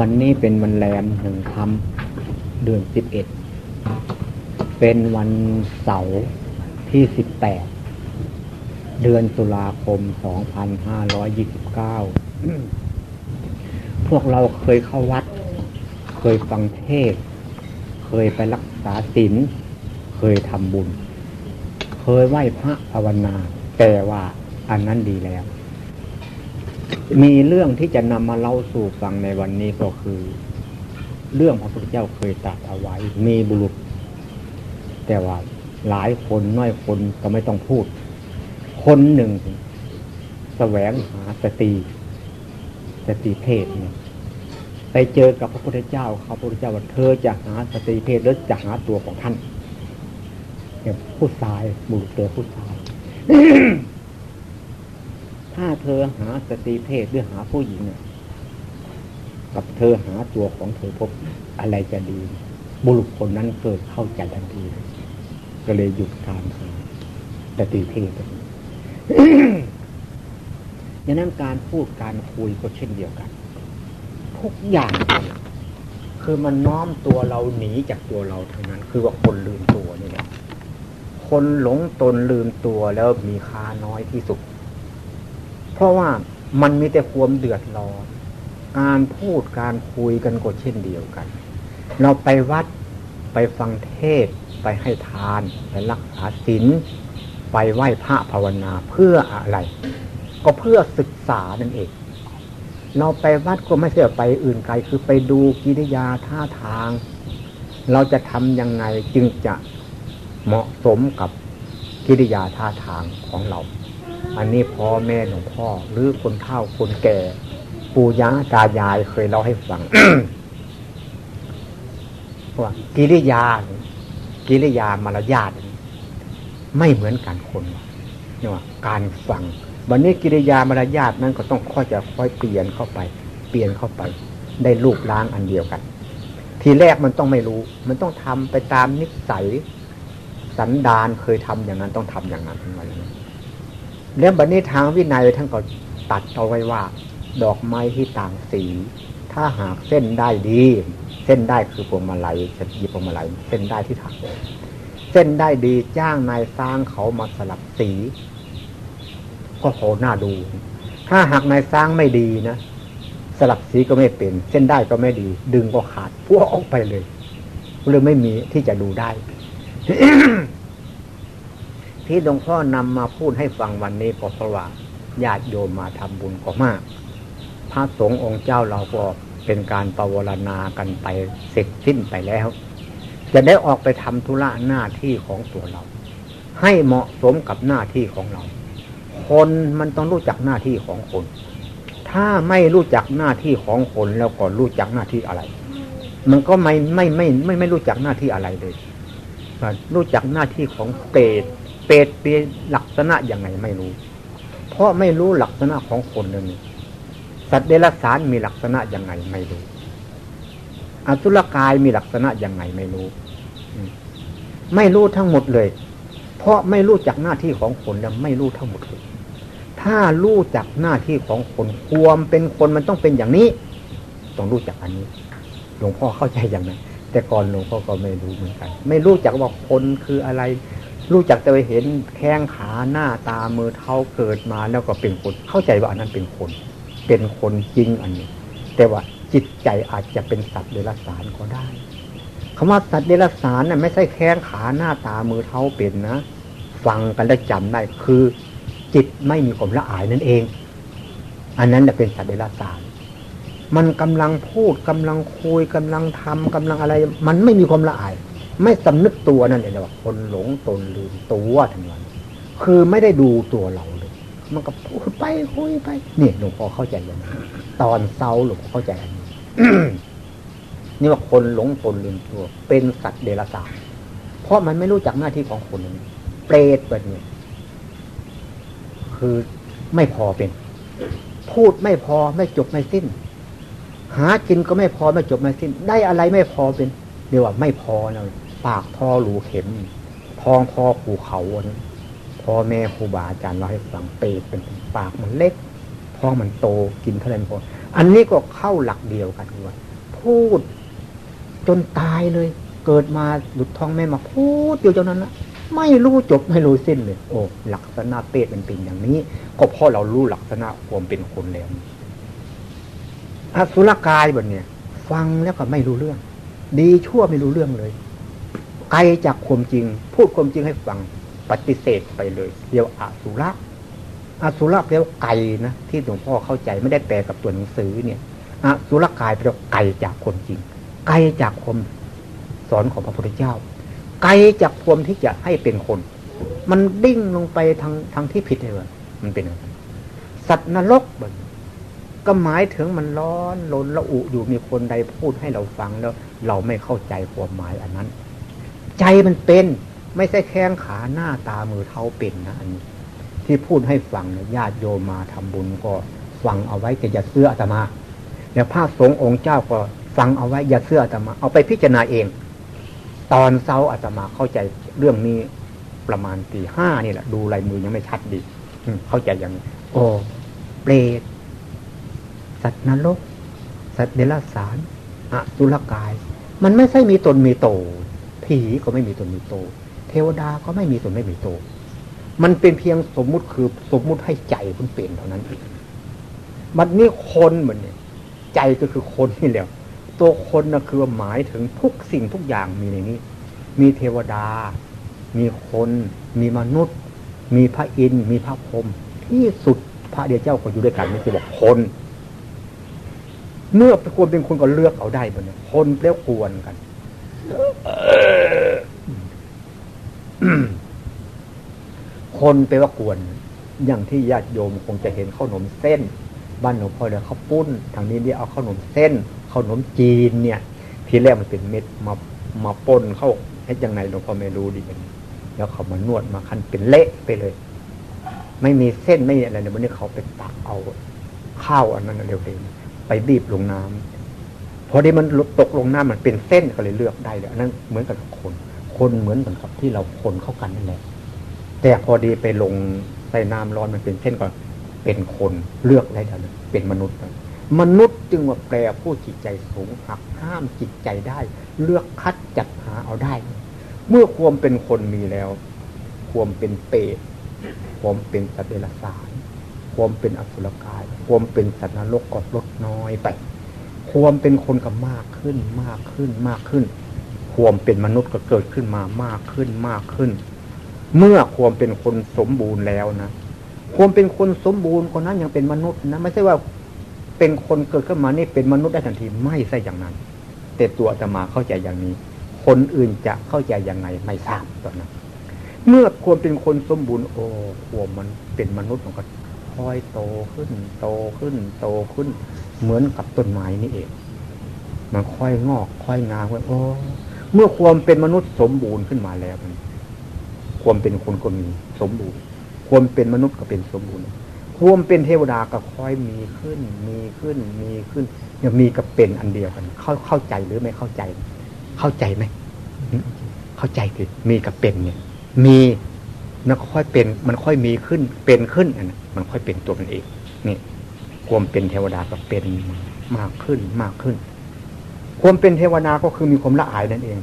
วันนี้เป็นวันแรมหนึ่งคำเดือนสิบเอ็ด เป็นวันเสาร์ที่สิบแปด เดือนตุลาคมสองพันห้าร้อยยี่สิบเก้า พวกเราเคยเข้าวัด เคยฟังเทศ เคยไปรักษาศีล เคยทำบุญ เคยไหว้พระภาวนา แต่ว่าอันนั้นดีแล้ว มีเรื่องที่จะนำมาเล่าสู่ฟังในวันนี้ก็คือ เรื่องพระพุทธเจ้าเคยตรัสเอาไว้ มีบุรุษ แต่ว่าหลายคนน้อยคนก็ไม่ต้องพูด คนหนึ่งสแสวงหาสติสติเพศเนี่ยไปเจอกับพระพุทธเจ้าเขาพระพุทธเจ้าว่าเธอจะหาสติเพศหรือจะหาตัวของท่านเนี่ยผู้ชายบุรุษเจอผู้ชาย ถ้าเธอหาสตรีเพศหรือหาผู้หญิงเนี่ยกับเธอหาตัวของเธอพบอะไรจะดี บุรุษคนนั้นเกิดเข้าใจทันที ก็เลยหยุดการหาสตรีเพศดังนั้นการพูดการคุยก็เช่นเดียวกัน ทุกอย่าง คือมันน้อมตัวเราหนีจากตัวเราเท่านั้น คือว่าคนลืมตัวนี่แหละคนหลงตนลืมตัวแล้วมีค่าน้อยที่สุด เพราะว่ามันมีแต่ความเดือดร้อนการพูดการคุยกันก็เช่นเดียวกัน เราไปวัดไปฟังเทศไปให้ทาน ไปรักษาศีลไปไหว้พระภาวนาเพื่ออะไร ก็เพื่อศึกษานั่นเอง เราไปวัดก็ไม่ใช่ไปอื่นไกล คือไปดูกิริยาท่าทาง เราจะทำยังไงจึงจะเหมาะสมกับกิริยาท่าทางของเรา อันนี้พ่อแม่หลวงพ่อ หรือคนเฒ่าคนแก่ ปู่ย่าตายายเคยเล่าให้ฟังว่ากิริยา กิริยามารยาทไม่เหมือนกันคนเนี่ยว่าการฟังวันนี้กิริยามารยาทนั้นก็ต้องค่อยจะค่อยเปลี่ยนเข้าไป เปลี่ยนเข้าไป ได้ลูกล้างอันเดียวกัน ทีแรกมันต้องไม่รู้ มันต้องทำไปตามนิสัยสันดานเคยทำอย่างนั้นต้องทำอย่างนั้นทั้งวัน แล้วบัดนี้ทางวินัยท่านก็ตัดเอาไว้ว่า ดอกไม้ที่ต่างสี ถ้าหากเส้นได้ดี เส้นได้คือพวงมาลัยจะหยิบพวงมาลัยเส้นได้ที่ถักเส้นได้ดีจ้างนายสร้างเขามาสลับสี ก็โหหน้าดู ถ้าหากนายสร้างไม่ดีนะสลับสีก็ไม่เป็น เส้นได้ก็ไม่ดี ดึงก็ขาดพวกออกไปเลยเลยไม่มีที่จะดูได้ ที่หลวงพ่อนำมาพูดให้ฟังวันนี้ก็เพราะว่าญาติโยมมาทำบุญก็มาก พระสงฆ์องค์เจ้าเราก็เป็นการปวารณากันไปเสร็จสิ้นไปแล้ว จะได้ออกไปทำธุระหน้าที่ของตัวเรา ให้เหมาะสมกับหน้าที่ของเรา คนมันต้องรู้จักหน้าที่ของคน ถ้าไม่รู้จักหน้าที่ของคนแล้วก็รู้จักหน้าที่อะไร มันก็ไม่ไม่ไม่ไม่ไม่รู้จักหน้าที่อะไรเลย รู้จักหน้าที่ของเปรต เปรตเป็นลักษณะยังไงไม่รู้ เพราะไม่รู้ลักษณะของคนเลยสัตว์เดรัจฉานมีลักษณะยังไงไม่รู้อสุรกายมีลักษณะยังไงไม่รู้ ไม่รู้ทั้งหมดเลย เพราะไม่รู้จักหน้าที่ของคนแล้วไม่รู้ทั้งหมดเลยถ้ารู้จักหน้าที่ของคนความเป็นคนมันต้องเป็นอย่างนี้ ต้องรู้จักอันนี้ หลวงพ่อเข้าใจอย่างนั้นแต่ก่อนหลวงพ่อก็ไม่รู้เหมือนกัน ไม่รู้จักว่าคนคืออะไร รู้จักแต่ไปเห็นแข้งขาหน้าตามือเท้าเกิดมาแล้วก็เป็นคนเข้าใจว่าอันนั้นเป็นคน เป็นคนจริงอันนี้ แต่ว่าจิตใจอาจจะเป็นสัตว์เดรัจฉานก็ได้คำว่าสัตว์เดรัจฉานน่ะไม่ใช่แข้งขาหน้าตามือเท้าเป็นนะฟังกันแล้วจำได้คือ จิตไม่มีความละอายนั่นเอง อันนั้นจะเป็นสัตว์เดรัจฉานมันกำลังพูดกำลังคุยกำลังทำกำลังอะไร มันไม่มีความละอาย ไม่สำนึกตัวนั่นเองว่าคนหลงตนลืมตัวทั้งวันคือไม่ได้ดูตัวเราเลย มันก็พูดไปคุยไปนี่หลวงพ่อเข้าใจอย่างนี้ตอนเศร้าหลวงพ่อเข้าใจอันนี้นี่ว่าคนหลงตนลืมตัว เป็นสัตว์เดรัจฉานเพราะมันไม่รู้จักหน้าที่ของคนนี้เปรตแบบนี้คือไม่พอเป็น พูดไม่พอไม่จบไม่สิ้น หากินก็ไม่พอไม่จบไม่สิ้น ได้อะไรไม่พอเป็นเรียกว่าไม่พอนะ ปากท่อรูเข็มท้องท่อภูเขานพ่อแม่ครูบาอาจารย์เราให้ฟังเปรตเป็นปากมันเล็กพท้องมันโตกินเท่าไรพออันนี้ก็เข้าหลักเดียวกันว่าพูด จนตายเลย เกิดมาหลุดท้องแม่มาพูดอยู่เจ้านั้นละไม่รู้จบไม่รู้สิ้นเลย โอ้หลักษณะเป๊ะเป็นเป็นอย่างนี้ ก็เพราะเรารู้หลักษณะความเป็นคนแล้วอสุรกายแบนเนี่ยฟังแล้วก็ไม่รู้เรื่อง ดีชั่วไม่รู้เรื่องเลย ไกลจากความจริง พูดความจริงให้ฟังปฏิเสธไปเลยเรียกอสุรอสุรแปลว่าไกลนะที่หลวงพ่อเข้าใจไม่ได้แปลกับตัวหนังสือเนี่ยอสุรกายแปลว่าไกลจากความจริง ไกลจากความสอนของพระพุทธเจ้า ไกลจากความที่จะให้เป็นคน มันดิ้งลงไปทางทางที่ผิดเลยมันเป็นอะไรสัตว์นรกบนก็หมายถึงมันร้อนลนละอุอยู่มีคนใดพูดให้เราฟังแล้ว เราไม่เข้าใจความหมายอันนั้น ใจมันเป็น ไม่ใช่แข้งขาหน้าตามือเท้าเป็นนะอันนี้ที่พูดให้ฟังญาติโยมมาทำบุญก็ฟังเอาไว้แต่อย่าเสื้ออาตมาเดี๋ยวพระสงฆ์องค์เจ้าก็ฟังเอาไว้อย่าเสื้ออาตมา เอาไปพิจารณาเอง ตอนเช้าอาตมาเข้าใจเรื่องนี้ประมาณตีห้านี่แหละดูลายมือยังไม่ชัดดีเข้าใจอย่างโอ้เปรตสัตว์นรก สัตว์เดรัจฉานอสุรกาย มันไม่ใช่มีตนมีโต ผีก็ไม่มีตนมีโต เทวดาก็ไม่มีตนไม่มีโต มันเป็นเพียงสมมุติคือสมมุติให้ใจคุณเปลี่ยนเท่านั้นเองมันนี่คนเหมือนเนี่ยใจก็คือคนนี่แหละตัวคนนะคือหมายถึงทุกสิ่งทุกอย่างมีในนี้ มีเทวดา มีคน มีมนุษย์ มีพระอินทร์มีพระพรหมที่สุดพระเดียเจ้าก็อยู่ด้วยกันนี่คือบอกคนเมื่อควรเป็นคนก็เลือกเอาได้บนเนี่ยคนเปรี้ยวกวนกัน คนเปว่ากวน อย่างที่ญาติโยมคงจะเห็นข้าวหนมเส้น บ้านหลวงพ่อเนี่ยเขาปุ้น ทางนี้เรียเอาข้าวหนมเส้นข้าวหนมจีนเนี่ย ทีแรกมันเป็นเม็ดมามาปนเข้าให้ยังไงหลวงพ่อไม่รู้ดีกันแล้วเขามานวดมาคั้นเป็นเละไปเลย ไม่มีเส้นไม่อะไรเนี่ยวันนี้เขาไปตักเอา ข้าวอันนั้นเร็วๆไปบีบลงน้ำ พอดีมันตกลงน้ำมันเป็นเส้นก็เลยเลือกได้เลยอันนั้นเหมือนกับคนคนเหมือนกับที่เราคนเข้ากันนั่นแหละแต่พอดีไปลงใส่น้ำร้อนมันเป็นเส้นก็เป็นคนเลือกได้แล้วเป็นมนุษย์ มนุษย์จึงว่าแปลผู้จิตใจสูงหักห้ามจิตใจได้ เลือกคัดจัดหาเอาได้ เมื่อความเป็นคนมีแล้ว ความเป็นเปรตความเป็นสัตว์เดรัจฉานความเป็นอสุรกาย ความเป็นสัตว์นรกก็ลดน้อยไป ความเป็นคนก็มากขึ้นมากขึ้นมากขึ้น ความเป็นมนุษย์ก็เกิดขึ้นมามากขึ้นมากขึ้น เมื่อความเป็นคนสมบูรณ์แล้วนะความเป็นคนสมบูรณ์คนนั้นยังเป็นมนุษย์นะไม่ใช่ว่าเป็นคนเกิดขึ้นมานี่เป็นมนุษย์ได้ทันทีไม่ใช่อย่างนั้น แต่ตัวอาตมาเข้าใจอย่างนี้ คนอื่นจะเข้าใจยังไงไม่ทราบตอนนั้นเมื่อความเป็นคนสมบูรณ์โอ้ความมันเป็นมนุษย์มันก็ อยโตขึ้น โตขึ้น โตขึ้น เหมือนกับต้นไม้นี่เอง มันค่อยงอก ค่อยงามโอ้เมื่อความเป็นมนุษย์สมบูรณ์ขึ้นมาแล้วมันความเป็นคนก็มีสมบูรณ์ ความเป็นมนุษย์ก็เป็นสมบูรณ์ ความเป็นเทวดาก็ค่อยมีขึ้น มีขึ้น มีขึ้นยังมีกับเป็นอันเดียวกัน เข้าเข้าใจหรือไม่เข้าใจ เข้าใจไหมเข้าใจคือมีกับเป็นเนี่ย มีมันค่อยเป็น มันค่อยมีขึ้น เป็นขึ้นนะ มันค่อยเป็นตัวมันเองนี่ความเป็นเทวดาก็เป็นมากขึ้นมากขึ้น ความเป็นเทวดาก็คือมีความละอายนั่นเอง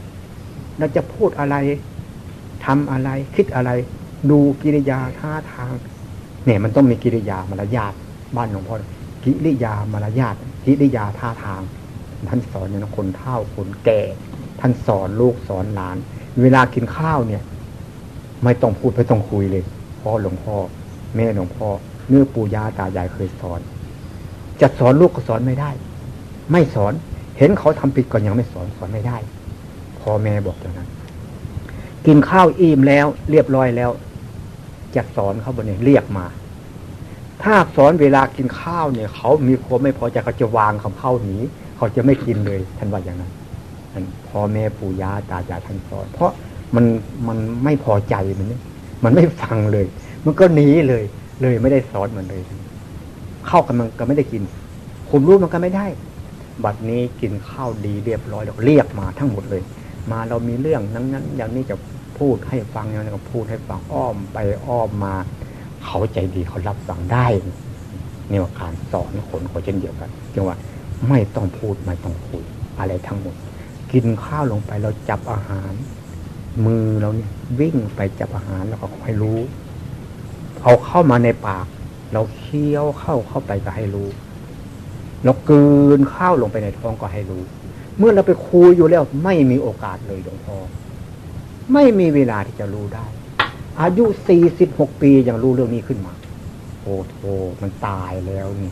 เราจะพูดอะไรทำอะไร คิดอะไร ดูกิริยาท่าทาง เนี่ย มันต้องมีกิริยามารยาทบ้านหลวงพ่อกิริยามารยาทกิริยาท่าทาง ท่านสอนเนี่ยคนเฒ่าคนแก่ ท่านสอนลูกสอนหลาน เวลากินข้าวเนี่ย ไม่ต้องพูดไม่ต้องคุยเลยพ่อหลวงพ่อ แม่หลวงพ่อเนื้อปู่ย่าตายายเคยสอน จะสอนลูกก็สอนไม่ได้ ไม่สอนเห็นเขาทำผิดก็ยังไม่สอนสอนไม่ได้พ่อแม่บอกอย่างนั้น กินข้าวอิ่มแล้วเรียบร้อยแล้ว จะสอนเขาบนนี้เรียกมา ถ้าสอนเวลากินข้าวเนี่ย เขามีความไม่พอใจเขาจะวางคำเข้าหนีเขาจะไม่กินเลยท่านว่าอย่างนั้นพ่อแม่ปู่ย่าตายายท่านสอน เพราะมันมันไม่พอใจมันนี่มันไม่ฟังเลย มันก็หนีเลย เลยไม่ได้สอนมันเลย เข้ากันมันก็ไม่ได้กินคุมรู้มันก็ไม่ได้ บัดนี้กินข้าวดีเรียบร้อยแล้วเรียกมาทั้งหมดเลย มาเรามีเรื่องนั้นนั้นอย่างนี้จะพูดให้ฟังอย่างนี้ก็พูดให้ฟังอ้อมไปอ้อมมา เขาใจดีเขารับฟังได้นี่ว่าการสอนคนก็เช่นเดียวกันจึงว่าไม่ต้องพูดไม่ต้องคุยอะไรทั้งหมด กินข้าวลงไปเราจับอาหาร มือเราเนี่ยวิ่งไปจับอาหารแล้วก็ให้รู้ เอาเข้ามาในปาก เราเคี้ยวเข้าเข้าไปก็ให้รู้ เราเกินข้าวลงไปในท้องก็ให้รู้ เมื่อเราไปคุยอยู่แล้วไม่มีโอกาสเลยหลวงพ่อไม่มีเวลาที่จะรู้ได้ อายุสี่สิบหกปียังรู้เรื่องนี้ขึ้นมาโอ้โหมันตายแล้วนี่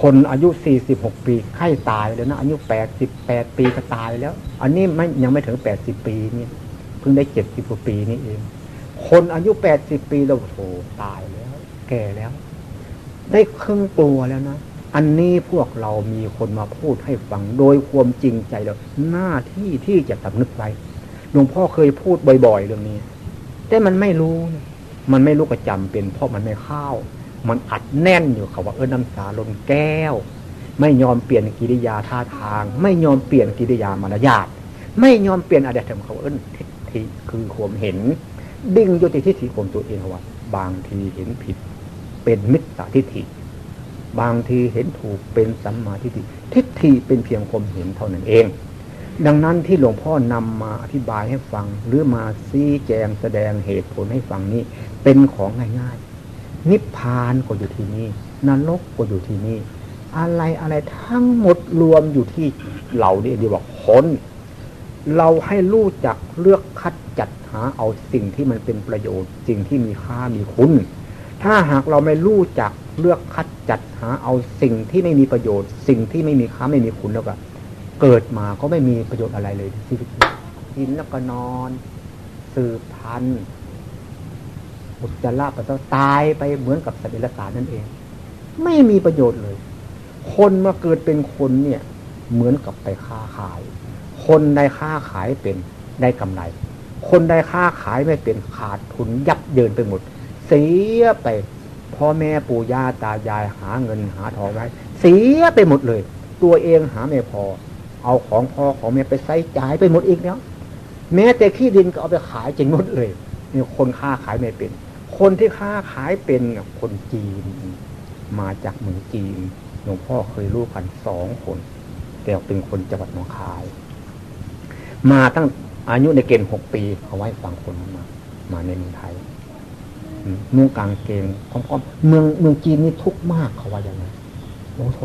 คนอายุสี่สิบหกปีไข้ตายแล้วนะอายุแปดสิบแปดปีก็ตายแล้ว อันนี้ไม่ยังไม่ถึงแปดสิบปีนี่เพิ่งได้เจ็ดสิบกว่าปีนี่เอง คนอายุแปดสิบปีเราโอ้ตายแล้ว แก่แล้ว ได้ครึ่งตัวแล้วนะ อันนี้พวกเรามีคนมาพูดให้ฟังโดยความจริงใจแล้วหน้าที่ที่จะสำนึกไว้หลวงพ่อเคยพูดบ่อย ๆ เรื่องนี้ แต่มันไม่รู้ มันไม่รู้ก็จำเป็น เพราะมันไม่เข้า มันอัดแน่นอยู่เขาว่าเออน้ำสาลนแก้ว ไม่ยอมเปลี่ยนกิริยาท่าทาง ไม่ยอมเปลี่ยนกิริยามารยาทไม่ยอมเปลี่ยนอะไรทำเขาเอิ้นทิฏฐิคือความเห็น ดิ้งยุติทิฏฐิของตัวเองว่า บางทีเห็นผิด เป็นมิจฉาทิฏฐิ บางทีเห็นถูกเป็นสัมมาทิฏฐิ ทิฏฐิเป็นเพียงความเห็นเท่านั้นเอง ดังนั้นที่หลวงพ่อนำมาอธิบายให้ฟัง หรือมาซี้แจงแสดงเหตุผลให้ฟังนี้ เป็นของง่ายๆ นิพพานก็อยู่ที่นี่นรกก็อยู่ที่นี่อะไรอะไรทั้งหมดรวมอยู่ที่เรานี่ดีว่าคน เราให้รู้จักเลือกคัดจัดหาเอาสิ่งที่มันเป็นประโยชน์ สิ่งที่มีค่ามีคุณ ถ้าหากเราไม่รู้จักเลือกคัดจัดหาเอาสิ่งที่ไม่มีประโยชน์ สิ่งที่ไม่มีค่าไม่มีคุณแล้วก็ เกิดมาก็ไม่มีประโยชน์อะไรเลยชีวิตกินแล้วก็นอน สืบพันธุ์อุจจาระปัสสาวะตายไปเหมือนกับสัตว์เดรัจฉานนั่นเอง ไม่มีประโยชน์เลย คนมาเกิดเป็นคนเนี่ย เหมือนกับไปค้าขาย คนได้ค้าขายเป็นได้กำไร คนได้ค้าขายไม่เป็นขาดทุนยับเยินไปหมด เสียไปพ่อแม่ปู่ย่าตายายหาเงินหาทองไว้ เสียไปหมดเลย ตัวเองหาไม่พอ เอาของพ่อของแม่ไปใช้จ่ายไปหมดอีกแล้วแม้แต่ขี้ดินก็เอาไปขายจริงหมดเลยนี่คนค้าขายไม่เป็น คนที่ค้าขายเป็นคนจีน มาจากเมืองจีนหลวงพ่อเคยรู้กันสองคน แต่เป็นคนจังหวัดหนองคาย มาตั้งอายุในเกณฑ์หกปีเขาไว้ฟังคนมา มาในเมืองไทยนุ่งกางเกงพร้อมๆเมืองเมืองจีนนี่ทุกข์มากเขาว่าอย่างไรโอ้โห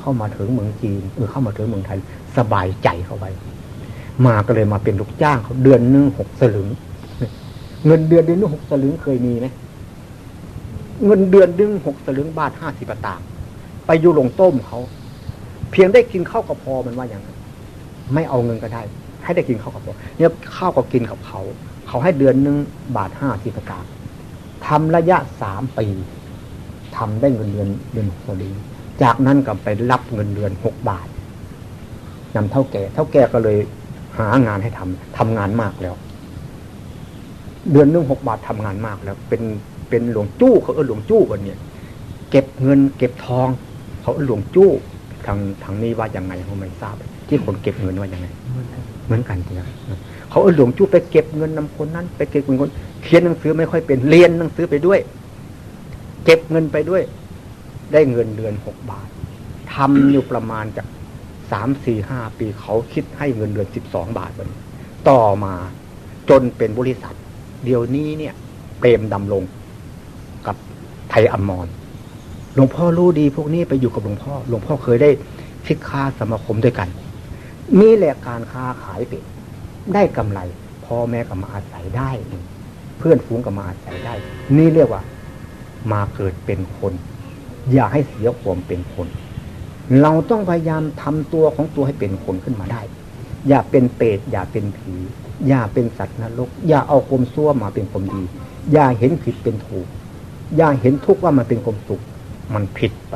เข้ามาถึงเมืองจีนเออเข้ามาถึงเมืองไทย สบายใจเขาไปมาก็เลยมาเป็นลูกจ้างเขาเดือนหนึ่งหกสลึง เงินเดือนเดือนนึงหกสลึงเคยมีไหมเงินเดือนดึงหกสลึงบาทห้าสิบตางไปอยู่ลงต้มเขา เพียงได้กินข้าวกับพอมันว่าอย่างนั้นไม่เอาเงินก็ได้ ให้ได้กินข้าวกับพอเนี่ยข้าวก็กินกับเขา เขาให้เดือนหนึ่งบาทห้าสิบตางทำระยะสามปีทำได้เงินเดือนเดือนหกสลึงจากนั้นก็ไปรับเงินเดือนหกบาทนำเท่าแก่ เท่าแก่ก็เลยหางานให้ทำทำงานมากแล้ว เดือนหนึ่งหกบาททำงานมากแล้ว เป็นเป็นหลวงจู้เขาเออหลวงจู้กันเนี่ยเก็บเงิน เก็บทอง เขาหลวงจู้ทางทางนี้ว่าอยังไงเขาไม่ทราบ ที่คนเก็บเงินว่าอยังไง เหมือนกันจริงเขาเออหลวงจู้ไปเก็บเงินนำคนนั้น ไปเก็บเงินคนเขียนหนังสือไม่ค่อยเป็นเรียนหนังสือไปด้วย เก็บเงินไปด้วย ได้เงินเดือนหกบาททำอยู่ประมาณจากสามสี่ห้าปีเขาคิดให้เงินเดือนสิบสองบาทวันต่อมาจนเป็นบริษัท เดี๋ยวนี้เนี่ย เปรมดำลงกับไทยอมรหลวงพ่อรู้ดีพวกนี้ไปอยู่กับหลวงพ่อ หลวงพ่อเคยได้คิดค้าสมาคมด้วยกัน มีแหละการค้าขายเป็นได้กำไรพ่อแม่ก็มาอาศัยได้ เพื่อนฝูงก็มาอาศัยได้ นี่เรียกว่า มาเกิดเป็นคน อย่าให้เสียความเป็นคน เราต้องพยายามทำตัวของตัวให้เป็นคนขึ้นมาได้ อย่าเป็นเปรตอย่าเป็นผี อย่าเป็นสัตว์นรก อย่าเอาความซั่วมาเป็นความดี อย่าเห็นผิดเป็นถูก อย่าเห็นทุกข์ว่ามันเป็นความสุข มันผิดไป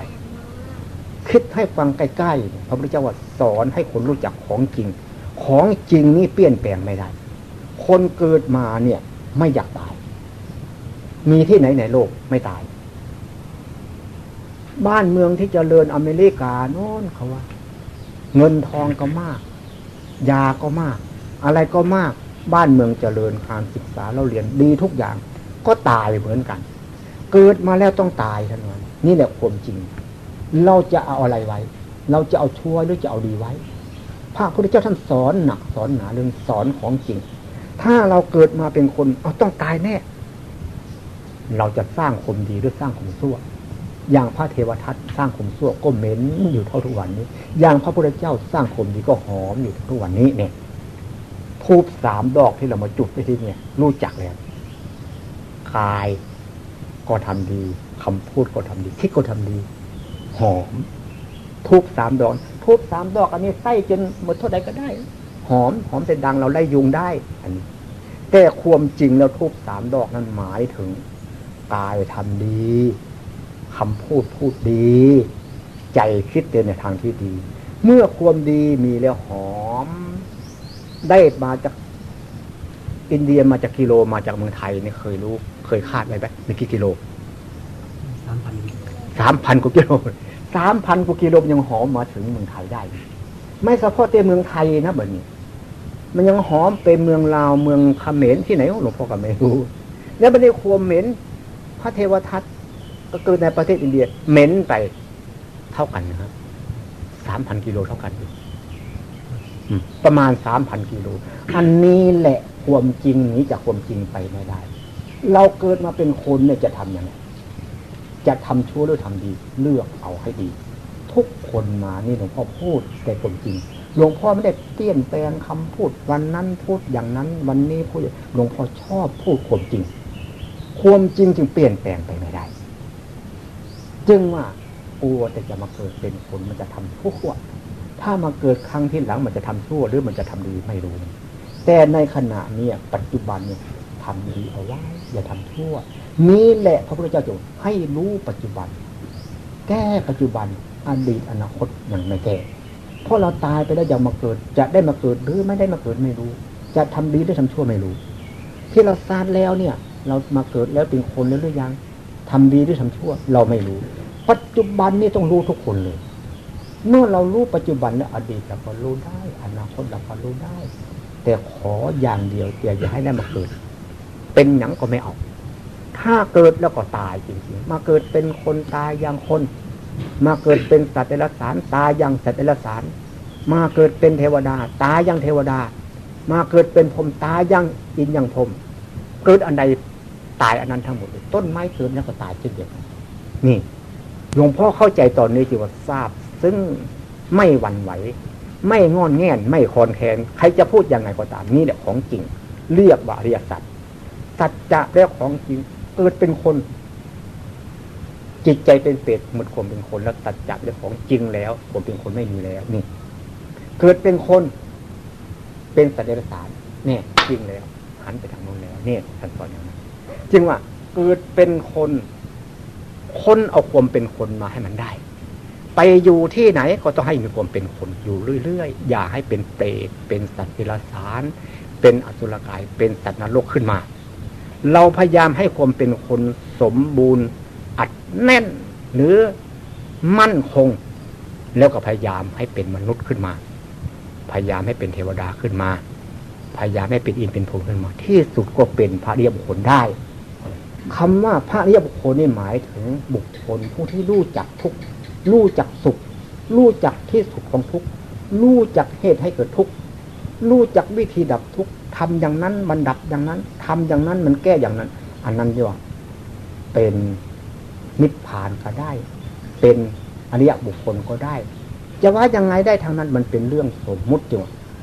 คิดให้ฟังใกล้ๆพระพุทธเจ้าว่าสอนให้คนรู้จักของจริง ของจริงนี่เปลี่ยนแปลงไม่ได้ คนเกิดมาเนี่ย ไม่อยากตาย มีที่ไหนในโลกไม่ตาย บ้านเมืองที่จเจริญอเมริกาโน่นเขาว่า เงินทองก็มาก ยาก็มาก อะไรก็มาก บ้านเมืองจเจริญการศึกษาเราเรียนดีทุกอย่าง ก็ตายเหมือนกัน เกิดมาแล้วต้องตายท่านวันนี่แหละความจริง เราจะเอาอะไรไว้ เราจะเอาชั่วหรือจะเอาดีไว้ พระพุทธเจ้าท่านสอนหนักสอนหนาเรื่องสอนของจริง ถ้าเราเกิดมาเป็นคนเอาต้องตายแน่ เราจะสร้างคมดีหรือสร้างคมชั่ว อย่างพระเทวทัตสร้างคมชั่วก็เหม็นอยู่เท่าทุกวันนี้ อย่างพระพุทธเจ้าสร้างคมดีก็หอมอยู่ทุกวันนี้เนี่ยทูบสามดอกที่เรามาจุดไปที่เนี่ย รู้จักแล้วกายก็ทำดีคำพูดก็ทำดี คิดก็ทำดี หอมทูบสามดอกทูบสามดอกอันนี้ไส้จนหมดเท่าใดก็ได้ หอมหอมแต่ดังเราไล่ยุงได้ อันนี้แต่ความจริงแล้วทูบสามดอกนั้นหมายถึงกายทำดีคำพูดพูดดี ใจคิดในทางที่ดี เมื่อความดีมีแล้วหอม ได้มาจากอินเดียมาจากกิโลมาจากเมืองไทยนี่เคยรู้ เคยคาดไว้ไหมในกี่กิโล สามพันกว่ากิโลสามพันกว่ากิโลยังหอมมาถึงเมืองไทยได้ ไม่เฉพาะแต่เมืองไทยนะแบบนี้ มันยังหอมเป็นเมืองลาวเมืองเขมรที่ไหนหลวงพ่อก็ไม่รู้แล้วบันนี้ความเหม็นพระเทวทัตก็เกิดในประเทศอินเดียเหม็นไปเท่ากันนะครับสามพันกิโลเท่ากันประมาณสามพันกิโลอันนี้แหละความจริงนี้จากความจริงไปไม่ได้ เราเกิดมาเป็นคนเนี่ยจะทำยังไง จะทำชั่วหรือทำดี เลือกเอาให้ดี ทุกคนมานี่หลวงพ่อพูดแต่ความจริงหลวงพ่อไม่ได้เปลี่ยนแปลงคำพูดวันนั้นพูดอย่างนั้น วันนี้พูดหลวงพ่อชอบพูดความจริง ความจริงจึงเปลี่ยนแปลงไปไม่ได้ จึงว่ากลัวแต่จะมาเกิดเป็นคนมันจะทำชั่วถ้ามาเกิดครั้งที่หลังมันจะทำชั่วหรือมันจะทำดีไม่รู้ แต่ในขณะนี้ปัจจุบันเนี่ยทำดีเอาไว้อย่าทำชั่ว นี่แหละพระพุทธเจ้าจงให้รู้ปัจจุบัน แก้ปัจจุบันอดีตอนาคตยังไม่แก้เพราะเราตายไปแล้วยังมาเกิด จะได้มาเกิดหรือไม่ได้มาเกิดไม่รู้ จะทำดีหรือทำชั่วไม่รู้ ที่เราซาดแล้วเนี่ย เรามาเกิดแล้วเป็นคนแล้วหรือยังทำดีหรือทำชั่ว เราไม่รู้ ปัจจุบันนี่ต้องรู้ทุกคนเลย เมื่อเรารู้ปัจจุบันแล้วอดีตเราก็รู้ได้ อนาคตเราก็รู้ได้ แต่ขออย่างเดียวอย่าให้ได้มาเกิด เป็นหยังก็ไม่เอา ถ้าเกิดแล้วก็ตายจริงๆ มาเกิดเป็นคนตายอย่างคน มาเกิดเป็นสัตว์เดรัจฉานตายอย่างสัตว์เดรัจฉาน มาเกิดเป็นเทวดา ตายอย่างเทวดา มาเกิดเป็นพรมตายอย่างอินอย่างพรมเกิดอันใดตายอันนั้นทั้งหมดเลยต้นไม้เกิดแล้วก็ตายเช่นเดียวกันนี่หลวงพ่อเข้าใจตอนนี้จีว่าทราบ ซึ่งไม่หวั่นไหว ไม่งอนแง่นไม่คอนแคนใครจะพูดยังไงก็ตามนี่แหละของจริง เรียกว่าเรียสัตสัจจะเรียกของจริง เกิดเป็นคน จิตใจเป็นเป็ดหมดความเป็นคนแล้วตัดจับเรื่องของจริงแล้วผมเป็นคนไม่มีแล้วนี่ เกิดเป็นคน เป็นสัตว์เดรัจฉานเนี่ยจริงแล้ว หันไปทางโน้นแล้วเนี่ยท่านสอนอย่างนั้นจึงว่า เกิดเป็นคนคนเอาความเป็นคนมาให้มันได้ ไปอยู่ที่ไหนก็ต้องให้มีความเป็นคนอยู่เรื่อยๆอย่าให้เป็นเปรตเป็นสัตว์เดรัจฉาน เป็นอสุรกายเป็นสัตว์นรกขึ้นมา เราพยายามให้ความเป็นคนสมบูรณ์ อัดแน่นหรือมั่นคง แล้วก็พยายามให้เป็นมนุษย์ขึ้นมา พยายามให้เป็นเทวดาขึ้นมา พยายามให้เป็นอินเป็นพรหมขึ้นมา ที่สุดก็เป็นพระเรียบุคคลได้คำว่าพระเรียบุคคลนี่หมายถึงบุคคลผู้ที่รู้จักทุกรู้จักสุข รู้จักที่สุดของทุกรู้จักเหตุให้เกิดทุกรู้จักวิธีดับทุก ทำอย่างนั้นมันดับอย่างนั้นทำอย่างนั้นมันแก้อย่างนั้น อันนั้นเรียกว่าเป็นนิพพานก็ได้ เป็นอริยบุคคลก็ได้ จะว่ายังไงได้ทางนั้นมันเป็นเรื่องสมมุติจริง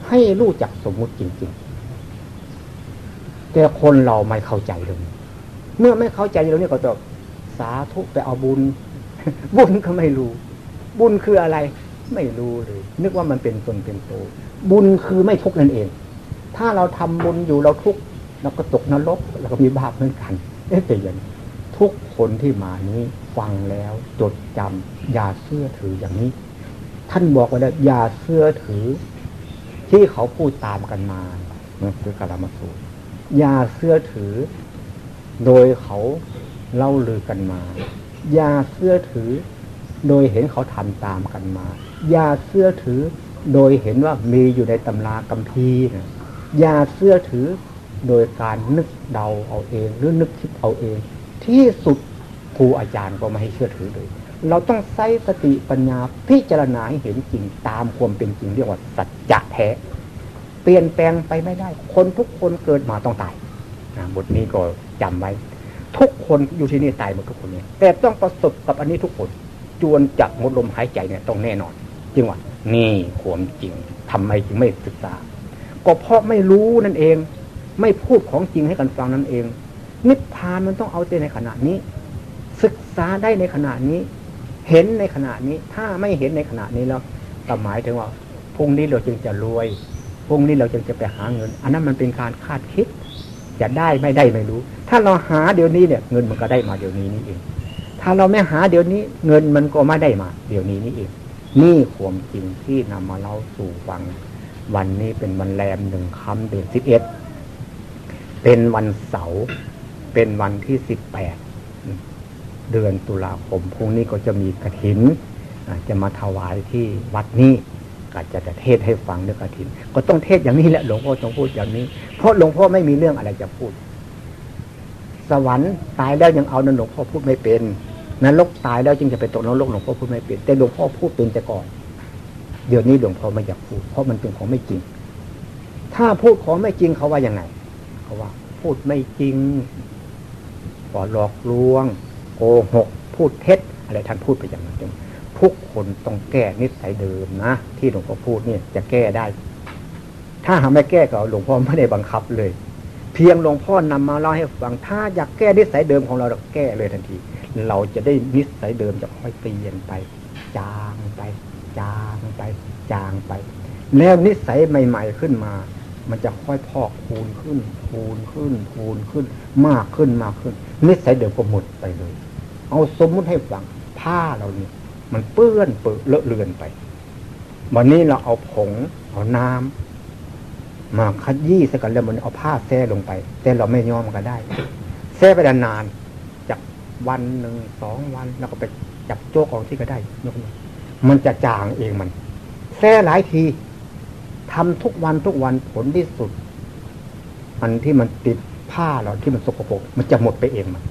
ให้รู้จักสมมุติจริงๆ แต่คนเราไม่เข้าใจเลยเมื่อไม่เข้าใจเราเนี่ยก็ต้องสาธุไปเอาบุญ บุญก็ไม่รู้ บุญคืออะไร ไม่รู้เลย นึกว่ามันเป็นตนเป็นโตบุญคือไม่ทุกนั่นเอง ถ้าเราทำบุญอยู่เราทุกเราก็ตกนรกเราก็มีบาปเหมือนกันเอ๊ะแต่อย่างทุกคนที่มานี้ฟังแล้วจดจำอย่าเชื่อถืออย่างนี้ ท่านบอกไว้แล้วอย่าเชื่อถือ ที่เขาพูดตามกันมาเมื่อคือกาลมาสูตรอย่าเชื่อถือ โดยเขาเล่าลือกันมา อย่าเชื่อถือ โดยเห็นเขาทำตามกันมา อย่าเชื่อถือ โดยเห็นว่ามีอยู่ในตำรากัมพีนะ อย่าเชื่อถือโดยการนึกเดาเอาเอง หรือนึกคิดเอาเอง ที่สุดครูอาจารย์ก็ไม่ให้เชื่อถือเลย เราต้องใช้สติปัญญาพิจารณาหเห็นจริงตามความเป็นจริงเรียกว่าสัจจะแท้ เปลี่ยนแปลงไปไม่ได้ คนทุกคนเกิดมาต้องตายบทนี้ก็จำไว้ ทุกคนอยู่ที่นี่ตายหมดทุกคนเนี่ยแต่ต้องประสบกับอันนี้ทุกคนจวนจับหมดลมหายใจเนี่ยต้องแน่นอนจริงว่านี่ความจริงทำไมจึงไม่ศึกษา ก็เพราะไม่รู้นั่นเอง ไม่พูดของจริงให้กันฟังนั่นเอง นิพพานมันต้องเอาใจในขณะนี้ ศึกษาได้ในขณะนี้ เห็นในขณะนี้ ถ้าไม่เห็นในขณะนี้แล้วก็หมายถึงว่าพรุ่งนี้เราจึงจะรวยพรุ่งนี้เราจึงจะไปหาเงิน อันนั้นมันเป็นการคาดคิด จะได้ไม่ได้ไม่รู้ ถ้าเราหาเดี๋ยวนี้เนี่ยเงินมันก็ได้มาเดี๋ยวนี้นี่เอง ถ้าเราไม่หาเดี๋ยวนี้ เงินมันก็ไม่ได้มา เดี๋ยวนี้นี่เองนี่ความจริงที่นำมาเล่าสู่ฟัง วันนี้เป็นวันแรมหนึ่งคำเดือนสิบเอ็ดเป็นวันเสาร์เป็นวันที่สิบแปดเดือนตุลาคมพรุ่งนี้ก็จะมีกระถินจะมาถวายที่วัดนี้ก็จะจะเทศให้ฟังเรื่องกระถิน ก็ต้องเทศอย่างนี้แหละหลวงพ่อต้องพูดอย่างนี้ เพราะหลวงพ่อไม่มีเรื่องอะไรจะพูด สวรรค์ตายแล้วยังเอานั่นหลวงพ่อพูดไม่เป็นนรกตายแล้วจึงจะไปตกนรกหลวงพ่อพูดไม่เป็นแต่หลวงพ่อพูดเป็นแต่ก่อน เดี๋ยวนี้หลวงพ่อไม่อยากพูด เพราะมันเป็นของไม่จริง ถ้าพูดของไม่จริงเขาว่ายังไง เขาว่า พูดไม่จริงปอหลอกลวง โกหก พูดเท็จ อะไรท่านพูดไปอย่างนั้นจงทุกคนต้องแก้นิสัยเดิมนะ ที่หลวงพ่อพูดเนี่ยจะแก้ได้ ถ้าหาไม่แก้ก็หลวงพ่อไม่ได้บังคับเลย เพียงหลวงพ่อนำมาเล่าให้ฟัง ถ้าอยากแก้นิสัยเดิมของเราเราแก้เลยทันที เราจะได้นิสัยเดิมจะค่อยเปลี่ยนไป จางไป จางไปจางไป แล้วนิสัยใหม่ ๆขึ้นมา มันจะค่อยพอกคูณขึ้น คูณขึ้น คูณขึ้น มากขึ้นมากขึ้น นิสัยเดิมก็หมดไปเลย เอาสมมุติให้ฟังผ้าเราเนี่ย มันเปื้อนเปื้อเลอะเลือนไป วันนี้เราเอาผงเอาน้ำมาคัดยี่สักันแล้วมันเอาผ้าแซ่ลงไปแต่เราไม่ยอมก็ได้แซ่ไปนานวันหนึ่งสองวันแล้วก็ไปจับโจกของที่ก็ได้ยกมั มันจะจางเองมันแท้หลายทีทำทุกวันทุกวันผลที่สุดมันที่มันติดผ้าเราที่มันสกปรกมันจะหมดไปเองมัน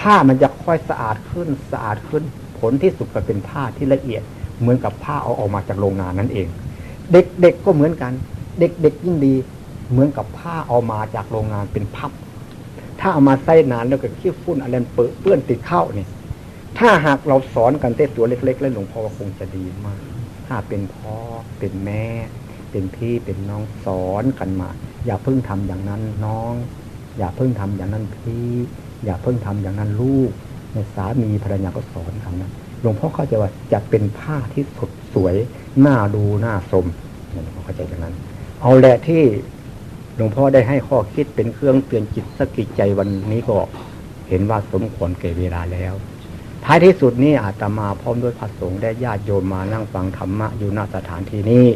ผ้ามันจะค่อยสะอาดขึ้นสะอาดขึ้น ผลที่สุดก็เป็นผ้าที่ละเอียด เหมือนกับผ้าเอาออกมาจากโรงงานนั่นเอง เด็กๆก็เหมือนกัน เด็กๆยิ่งดี เหมือนกับผ้าเอามาจากโรงงานเป็นพับ ถ้าเอามาใส่นานแล้วก็ขี้ฝุ่นอะไรเปื้อเปื้อนติดเข้าเนี่ย ถ้าหากเราสอนกันเต้ตัวเล็ก ๆ แล้วหลวงพ่อคงจะดีมาก ถ้าเป็นพ่อเป็นแม่ เป็นพี่เป็นน้องสอนกันมา อย่าเพิ่งทำอย่างนั้นน้อง อย่าเพิ่งทำอย่างนั้นพี่ อย่าเพิ่งทำอย่างนั้นลูกในสามีภรรยาก็สอนคำนั้นหลวงพ่อเข้าใจว่าจะเป็นผ้าที่สดสวยน่าดูน่าสมหลวงพ่อเข้าใจอย่างนั้น เอาแหละที่หลวงพ่อได้ให้ข้อคิดเป็นเครื่องเตือนจิตสกิจใจวันนี้ก็เห็นว่าสมควรเก่เวลาแล้ว ท้ายที่สุดนี้อาตมาพร้อมด้วยพระสงฆ์ได้ญาติโยมมานั่งฟังธรรมะอยู่ณสถานที่นี้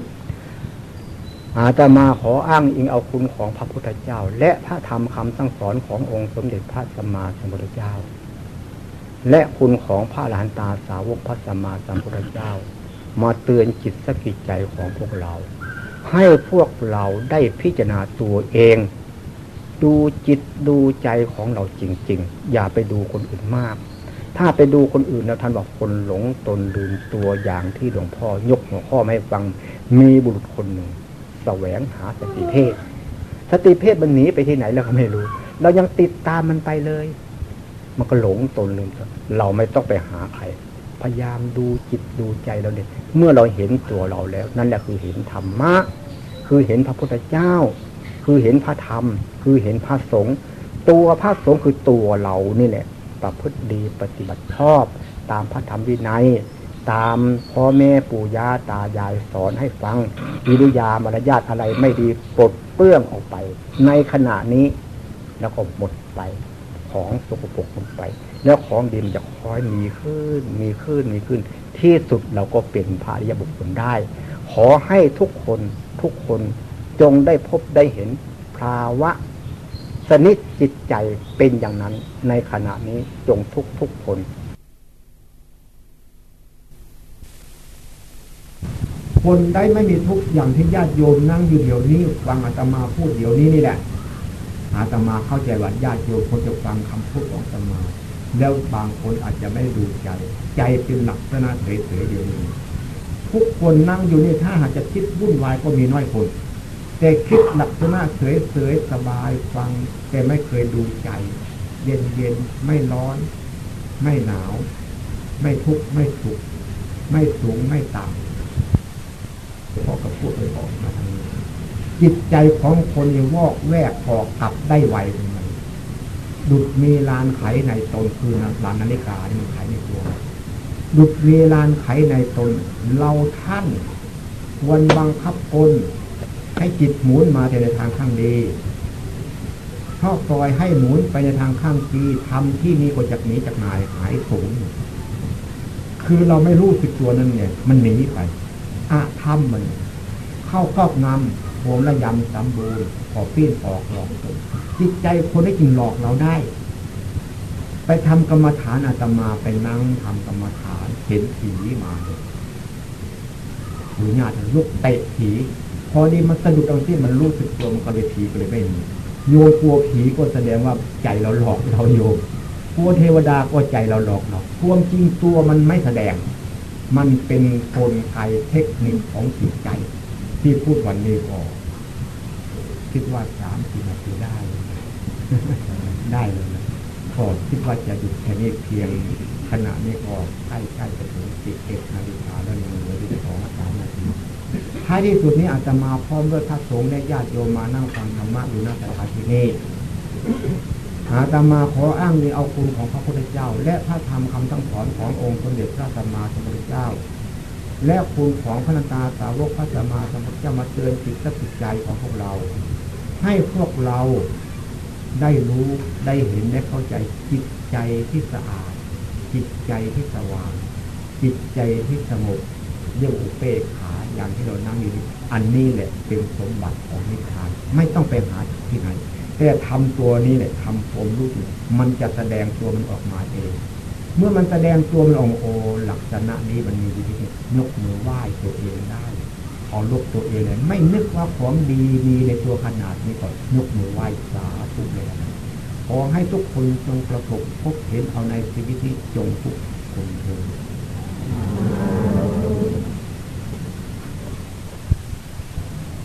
อาตมาขออ้างอิงเอาคุณของพระพุทธเจ้า และพระธรรมคำสั่งสอนขององค์สมเด็จพระสัมมาสัมพุทธเจ้า และคุณของพระหลานตาสาวกพระสัมมาสัมพุทธเจ้า มาเตือนจิตสกิจใจของพวกเรา ให้พวกเราได้พิจารณาตัวเอง ดูจิตดูใจของเราจริง ๆ อย่าไปดูคนอื่นมาก ถ้าไปดูคนอื่นแล้วท่านบอกคนหลงตนลืมตัวอย่างที่หลวงพ่อยกหัวข้อให้ฟังมีบุรุษคนหนึ่งแสวงหาสติเพศสติเพศมันหนีไปที่ไหนแล้วก็ไม่รู้ เรายังติดตามมันไปเลย มันก็หลงตนลืมตัวเราไม่ต้องไปหาใครพยายามดูจิตดูใจเราเด็เมื่อเราเห็นตัวเราแล้ว นั่นแหละคือเห็นธรรมะ คือเห็นพระพุทธเจ้า คือเห็นพระธรรม คือเห็นพระสงฆ์ตัวพระสงฆ์คือตัวเรานี่แหละ ประพฤติดีปฏิบัติชอบ ตามพระธรรมวินัย ตามพ่อแม่ปู่ย่าตายายสอนให้ฟังวิริยามารยาทอะไรไม่ดีปลดเปลื้องออกไป ในขณะนี้แล้วก็หมดไปของสกปรกลงไป แล้วของดินจะค่อยมีขึ้น มีขึ้นมีขึ้น ที่สุดเราก็เป็นพระริยบุคคลได้ ขอให้ทุกคนทุกคนจงได้พบได้เห็นภาวะ สนิทจิตใจเป็นอย่างนั้นในขณะนี้จงทุกทุกคนคนได้ไม่มีทุกอย่างที่ญาติโยมนั่งอยู่เดี๋ยวนี้ฟังอาตมาพูดเดี๋ยวนี้นี่แหละอาตมาเข้าใจว่าญาติโยมเขาจะฟังคำพูดของอาตมา แล้วบางคนอาจจะไม่ดูใจ ใจเป็นหลักษณะเฉยๆเดียวนี้ทุกคนนั่งอยู่นี่ถ้าหากจะคิดวุ่นวายก็มีน้อยคน แต่คิดหลักษณะเฉยๆสบายฟัง แต่ไม่เคยดูใจ เย็นๆไม่ร้อน ไม่หนาว ไม่ทุกข์ไม่สุขไม่สูงไม่ต่ำพ่อก็พูดไปบอกมาทางนี้จิตใจของคนยังวอกแวกออกกลับได้ไวทำไมดุดมีลานไขในตนคือลานนาฬิกาที่มันไขในตัวดุดมีลานไขในตน เราท่าน ควรบังคับตน ให้จิตหมุนมาในทางข้างดีเพราะปล่อยให้หมุนไปในทางข้างดีทำที่นี้ก็จากนี้จากนายหายสูงคือเราไม่รู้สึกตัวนั่นเนี่ย มันหนีไปอะทำมัน เข้าครอบงำโหมระยำสมบูรณ์ขอปี้นออกหลอกตนจิตใจคนได้จริงหลอกเราได้ ไปทำกรรมฐานอาตมาไปนั่งทำกรรมฐานเห็นผีมาเลยหรือญาติลูกเตะผี พอดีมันสะดุดตรงที่มันรู้สึกตัวมันก็เลยผีก็เลยไม่มีโยมกลัวผีก็แสดงว่าใจเราหลอกเราโยมกลัวเทวดาก็ใจเราหลอกเราความจริงตัวมันไม่แสดง มันเป็นกลไกเทคนิคของจิตใจ ที่พูดวันนี้ก็คิดว่าสามสี่นาทีได้ ได้เลยนะพอคิดว่าจะหยุดแค่นี้เพียงขณะนี้ก็ใกล้ใกล้จะถึงสิบเอ็ดนาฬิกาแล้วยังเหลืออีกสองสามนาที ท้ายที่สุดนี้อาจจะมาพร้อมด้วยพระสงฆ์และญาติโยมมานั่งฟังธรรมะอยู่หน้าสถานที่นี้อาตมาขออ้างในเอาคุณของพระพุทธเจ้า และพระธรรมคำตั้งสอนขององค์สมเด็จพระสัมมาสัมพุทธเจ้า และคุณของพระนันตาสาวกพระสัมมาสัมพุทธเจ้ามาเตือนจิตและจิตใจของพวกเรา ให้พวกเราได้รู้ได้เห็นได้เข้าใจจิตใจที่สะอาด จิตใจที่สว่าง จิตใจที่สงบเรียกอุเปกขา อย่างที่เรานั่งอยู่อันนี้แหละเป็นสมบัติของนิพพาน ไม่ต้องไปหาที่ไหนแต่ทำตัวนี้เนี่ยทำผมรู้สึกมันจะแสดงตัวมันออกมาเอง เมื่อมันแสดงตัวมันออกโอหลักษณะนี้มันมีวิธียกมือไหว้ตัวเองได้ขอลบตัวเองเลยไม่นึกว่าของดีมีในตัวขนาดนี้ก่อนยกมือไหว้สาธุเลยนะขอให้ทุกคนจงประสบพบเห็นเอาในชีวิตที่จงทุกคนเถิด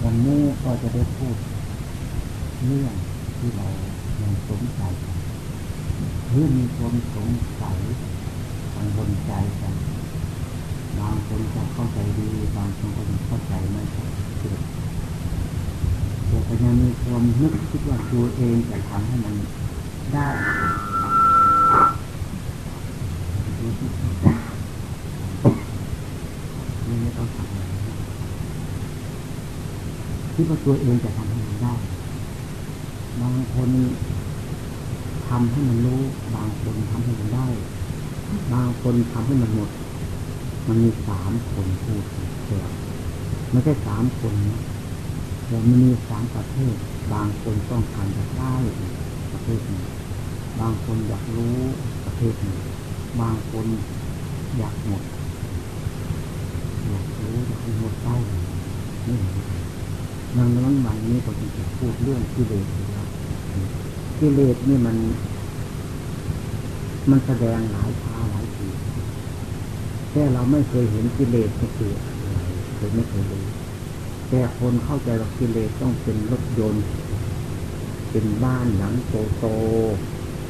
วั นี้ก็จะได้พูดเรื่องที่เรายังสงสัยหรือมีความสงสัยกังวลใจกันบางคนจะเข้าใจดีบางคนก็จะเข้าใจไม่ค่อยเกิดแต่ก็ยังมีความนึกคิดว่าตัวเองจะทำให้มันได้ไม่ต้องทำอะไร คิดว่าตัวเองจะทำให้มันได้ บางคนทำให้มันรู้ บางคนทำให้มันได้ บางคนทำให้มันหมด มันมีสามคนพูดเดียวไม่ใช่สามคนนะแต่มันมีสามประเภท บางคนต้องการจะได้ประเภทหนึ่งบางคนอยากรู้ประเภทหนึ่งบางคนอยากหมดอยากรู้อยากหมดได้นี่ ดังนั้นวันนี้ก็จะพูดเรื่องกิเลสกิเลสนี่มัน มันแสดงหลายชาหลายทีแต่เราไม่เคยเห็นกิเลสก็คืออะไรเคยไม่เคยรู้แต่คนเข้าใจว่ากิเลสต้องเป็นรถยนต์ เป็นบ้านหลังโตโต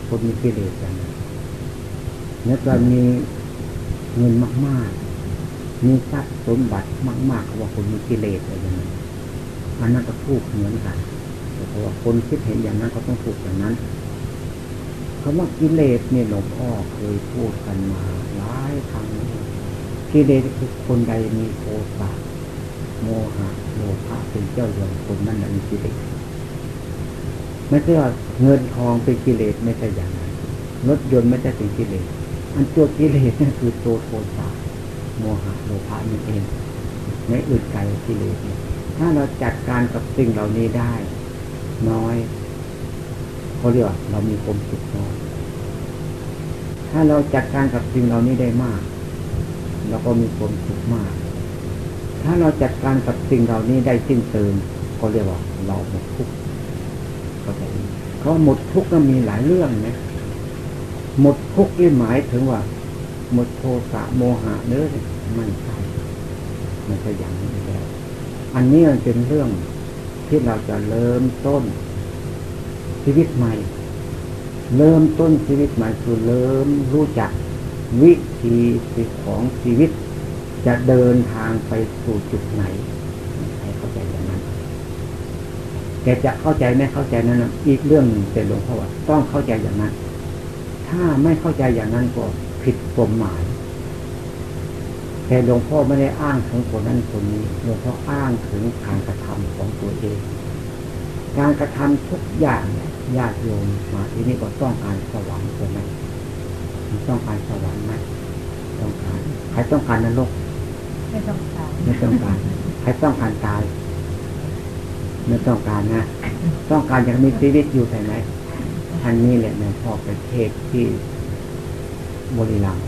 คนมีกิเลสกันเนี่ยจะมีเงินมาก ๆ มีทรัพย์สมบัติมากๆว่าคนมีกิเลสอะไรอย่างนั้ อันนั้นก็พูดเหมือนกันเพราะว่าคนคิดเห็นอย่างนั้นก็ต้องถูกอย่างนั้นคำว่ากิเลสเนี่ยหลวงพ่อเคยพูดกันมาหลายครั้งกิเลสคือคนใดมีโทสะโมหะโลภะเป็นเจ้าเรือนคนนั้นนั้นมีกิเลสไม่ใช่ว่าเงินทองเป็นกิเลสไม่ใช่อย่างนั้นรถยนต์ไม่ใช่เป็นกิเลสอันตัวกิเลสนี่คือตัวโทสะโมหะโลภะนี่เองไม่อื่นไกลกิเลส ถ้าเราจัดการกับสิ่งเหล่านี้ได้ น้อยเขาเรียกว่าเรามีความสุขน้อยถ้าเราจัดการกับสิ่งเหล่านี้ได้มาก เราก็มีความสุขมาก ถ้าเราจัดการกับสิ่งเหล่านี้ได้สิ้นเติมก็เรียกว่าเราหมดทุกข์ก็ได้เขาหมดทุกข์ก็มีหลายเรื่องนะหมดทุกข์นี่หมายถึงว่า หมดโทสะโมหะเนื้อมันใช่มันจะอย่างนี้แล้ว อันนี้มันเป็นเรื่องที่เราจะเริ่มต้นชีวิตใหม่ เริ่มต้นชีวิตใหม่คือเริ่มรู้จักวิธีของชีวิต จะเดินทางไปสู่จุดไหนให้เข้าใจอย่างนั้นแกจะเข้าใจไม่เข้าใจนั้นอีกเรื่องหนึ่งแต่หลวงพ่อว่าต้องเข้าใจอย่างนั้น ถ้าไม่เข้าใจอย่างนั้นก็ผิดความหมาย แต่หลวงพ่อไม่ได้อ้างถึงคนนั้นคนนี้หลวงพ่ออ้างถึงการกระทำของตัวเอง การกระทำทุกอย่างเนี่ยญาติโยมมาที่นี่ก็ต้องการสวรรค์ใช่ไหมต้องการสวรรค์ไหมต้องการใครต้องการนรกไม่ต้องการไม่ต้องการใครต้องการตายไม่ต้องการนะ ต้องการอยากมีชีวิตอยู่ใช่ไหมอันนี้แหละในพ่อประเทศที่บริลัม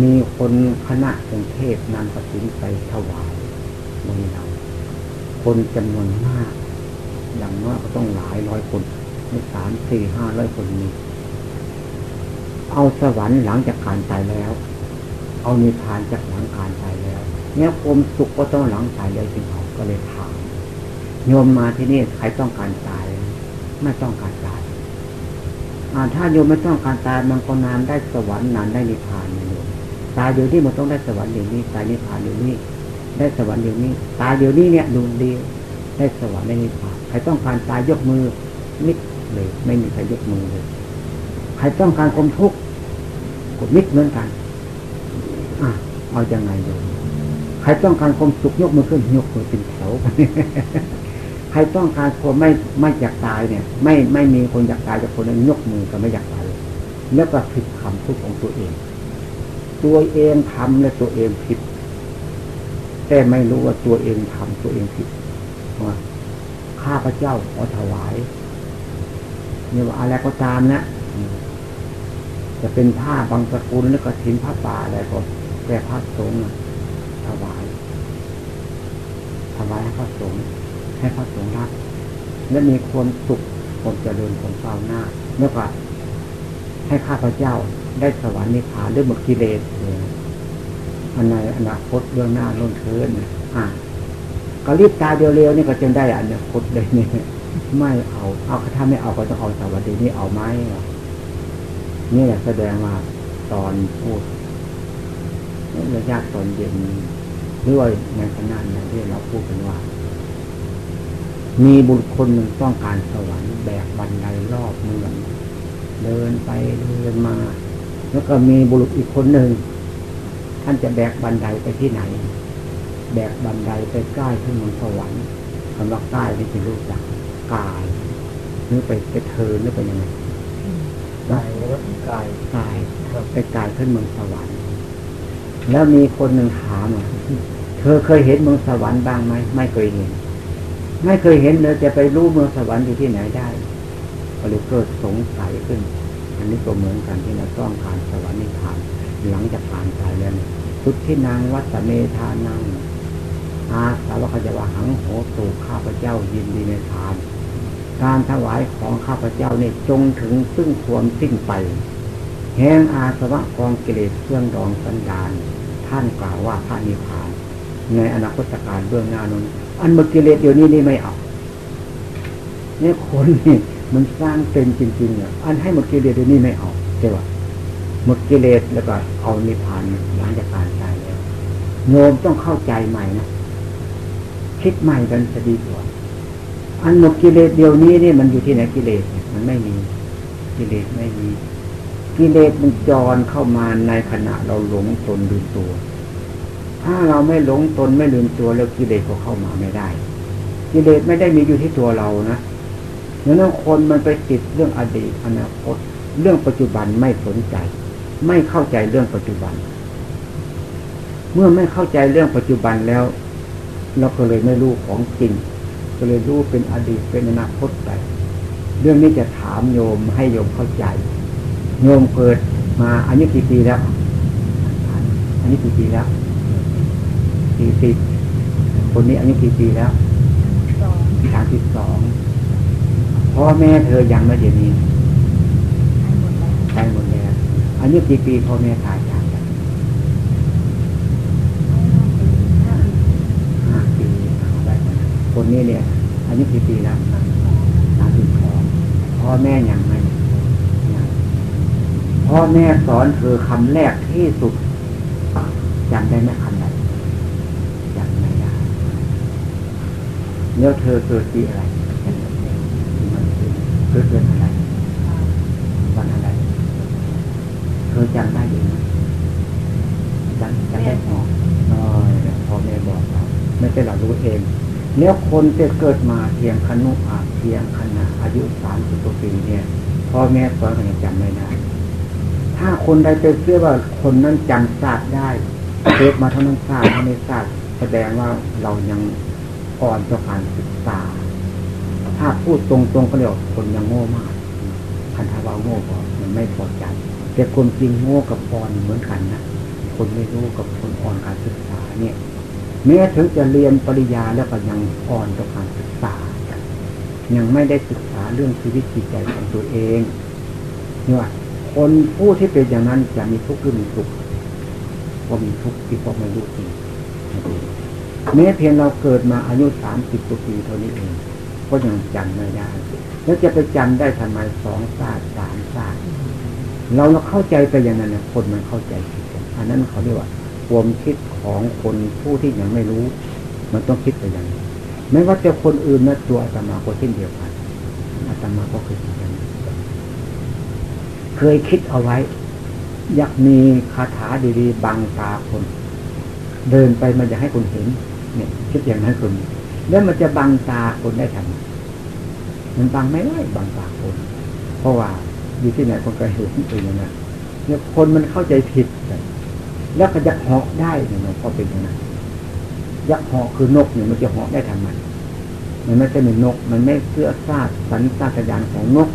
มีคนคณะกรุงเทพนำกระถินไปถวายบริลัมคนจำนวนมาก อย่างน้อยก็ต้องหลายร้อยคนไม่สามสี่ห้าร้อยคนมีเอาสวรรค์หลังจากการตายแล้ว เอานิพพานจากหลังการตายแล้ว เนี่ยความสุขก็ต้องหลังตายเลยจึงเขาก็เลยถามโยมมาที่นี่ใครต้องการตาย ไม่ต้องการตายถ้าโยมไม่ต้องการตายมันก็นานได้สวรรค์นานได้นิพพาน ตายเดี๋ยวนี้มันต้องได้สวรรค์เดี๋ยวนี้ตายนิพพานเดี๋ยวนี้ ได้สวรรค์เดี๋ยวนี้ตายเดี๋ยวนี้เนี่ยดูดีได้สวรรค์ได้นิพพานใครต้องการตายยกมือนิดเลย ไม่มีใครยกมือเลยใครต้องการความทุกข์กดนิดเหมือนกันอะเอาอยัางไงดูใครต้องการความสุขยกมือขึ้นยกมือเป็นแถวใครต้องการคนไม่ไม่อยากตายเนี่ย ไม่ไม่มีคนอยากตายจากคนนั้นยกมือก็ไม่อยากตายแล้วก็ผิดคำพูดของตัวเอง ตัวเองทำและตัวเองผิด แต่ไม่รู้ว่าตัวเองทำตัวเองผิดว่าข้าพระเจ้าขอถวายนี่ว่าอะไรก็ตามนะจะเป็นผ้าบางสกุลแล้วก็ทิ้นผ้าป่าอะไรก็แก่พระสงฆ์ถวายถวายให้พระสงฆ์ให้พระสงฆ์รักและมีความสุขความเจริญความก้าวหน้าแล้วก็ให้ข้าพเจ้า ได้สวรรค์นิพพานด้วยมกิเลสอันในอนาคตเรื่องหน้าล้นเทินอ่าก็รีบตายเร็วๆนี่ก็จะได้อนาคตเลยนี่ไม่เอาเอาถ้าไม่เอาก็ต้องเอาสวัสดีนี่เอาไหมนี่แหละแสดงว่าตอนพูดระยะตอนเย็นด้วยในขณะนั้นที่เราพูดกันว่า มีบุคคลหนึ่งต้องการสวรรค์แบกบันไดรอบเมืองเดินไปเดินมา แล้วก็มีบุรุษอีกคนหนึ่ง ท่านจะแบกบันไดไปที่ไหน แบกบันไดไปใกล้ขึ้นเมืองสวรรค์คำว่าใกล้ที่จะรู้จักกายหรือไปไปเธอหรือไปยังไงกายแล้วกายกายไปกายขึ้นเมืองสวรรค์ แล้วมีคนหนึ่งถามว่าเธอเคยเห็นเมืองสวรรค์บ้างไหมไม่เคยเห็น ไม่เคยเห็นเลยจะไปรู้เมืองสวรรค์อยู่ที่ไหนได้ก็เลยเกิดสงสัยขึ้น อันนี้ก็เหมือนกันที่เราต้องการสวรรค์นิพพานหลังจากผ่านตายแล้วสุดที่นางวัตเมธานังอาสาวกจะว่าหังโหตูข้าพเจ้ายินดีในทาน การถวายของข้าพเจ้าเนี่ยจงถึงซึ่งความสิ้นไป แห่งอาสวะกองกิเลสเครื่องดองสันดาน ท่านกล่าวว่าพระนิพพาน ในอนาคตการเบื้องหน้านั้นอันหมดกิเลสเดี๋ยวนี้นี่ไม่เอาเนี่ยคนนี่ มันสร้างเป็นจริงๆอะอันให้หมดกิเลสเดี๋ยวนี้ไม่เอาใช่ป่ะหมดกิเลสแล้วก็เอานิพพานหลังจากการตายแล้วโยมต้องเข้าใจใหม่นะคิดใหม่กันจะดีกว่าอันหมดกิเลสเดี๋ยวนี้นี่มันอยู่ที่ไหนกิเลสมันไม่มีกิเลสไม่มีกิเลสมันจรเข้ามาในขณะเราหลงตนดูตัว ถ้าเราไม่หลงตนไม่ลืมตัวแล้วกิเลสก็เข้ามาไม่ได้ กิเลสไม่ได้มีอยู่ที่ตัวเรานะ ดังนั้นคนมันไปติดเรื่องอดีตอนาคต เรื่องปัจจุบันไม่สนใจ ไม่เข้าใจเรื่องปัจจุบัน เมื่อไม่เข้าใจเรื่องปัจจุบันแล้ว เราก็เลยไม่รู้ของจริง ก็เลยรู้เป็นอดีตเป็นอนาคตไป เรื่องนี้จะถามโยมให้โยมเข้าใจ โยมเกิดมาอันนี้กี่ปีแล้วอันนี้กี่ปีแล้วสี่สิบคนนี้อายุกี่ปีแล้วสามสิบสอง พ่อแม่เธอยังไม่เดี๋ยวนี้ไปหมดแล้วอายุกี่ปีพ่อแม่ตายจากกันห้าปีได้คนนี้เนี่ยอายุกี่ปีแล้วสามสิบสองพ่อแม่ยังไม่พ่อแม่สอนคือคำแรกที่สุดจำได้ไหมคำไหนจำไม่ได้แล้วเธอเกิดปีอะไร เกิดเดือนอะไรวันอะไรเธอจำได้ไหมจำจำได้พอน้อยพ่อแม่บอกเราไม่ใช่เรารู้เอง แล้วคนจะเกิดมาเพียงขนุอาเพียงขนาอายุสามสิบกว่าปีเนี่ยพ่อแม่สอนกันจำไม่ได้ ถ้าคนใดไปเชื่อว่าคนนั้นจำศาสตร์ได้เกิดมาเท่านั้นศาสตร์เท่านี้ศาสตร์แสดงว่าเรายังอ่อนต่อการศึกษา ถ้าพูดตรงๆก็เรียกคนยังโง่มากคันทาวาโง่ก็มันไม่พอใจแต่คนจริงโง่กับอ่อนเหมือนกันนะคนไม่รู้กับคนอ่อนการศึกษาเนี่ยแม้ถึงจะเรียนปริญญาแล้วก็ยังอ่อนต่อการศึกษา ยังไม่ได้ศึกษาเรื่องชีวิตจิตใจของตัวเองเนี่ยคนผู้ที่เป็นอย่างนั้นจะมีทุกข์หรือมีสุขก็มีทุกข์ที่เพราะไม่รู้จริงแม้เพียงเราเกิดมาอายุสามสิบกว่าปีเท่านี้เอง ก็ยังจำไม่ได้ แล้วจะไปจำได้ทำไมสองศาสตร์สามศาสตร์เราเราเข้าใจไปอย่างนั้นนะคนมันเข้าใจผิดอันนั้นเขาเรียกว่าความคิดของคนผู้ที่ยังไม่รู้ มันต้องคิดไปอย่างนี้ไม่ว่าจะคนอื่นนะตัวอาตมาก็เช่นเดียวกันอาตมาก็เคยคิดอย่างนี้เคยคิดเอาไว้ อยากมีคาถาดีๆบังตาคน เดินไปมันจะให้คนเห็น เนี่ย คิดอย่างนั้นคน แล้วมันจะบังตาคนได้ทำไมมันบังไม่ได้บังตาคน เพราะว่าอยู่ที่ไหนคนก็เห็นเป็นอย่างนั้นเนี่ยคนมันเข้าใจผิดแล้วก็จะเหาะได้เนี่ยมันก็เป็นอย่างนั้นยักษ์เหาะคือนกเนี่ยมันจะเหาะได้ทำไมมันไม่ใช่เป็นนก มันไม่เสื้อซาดสัญชาตญาณของนก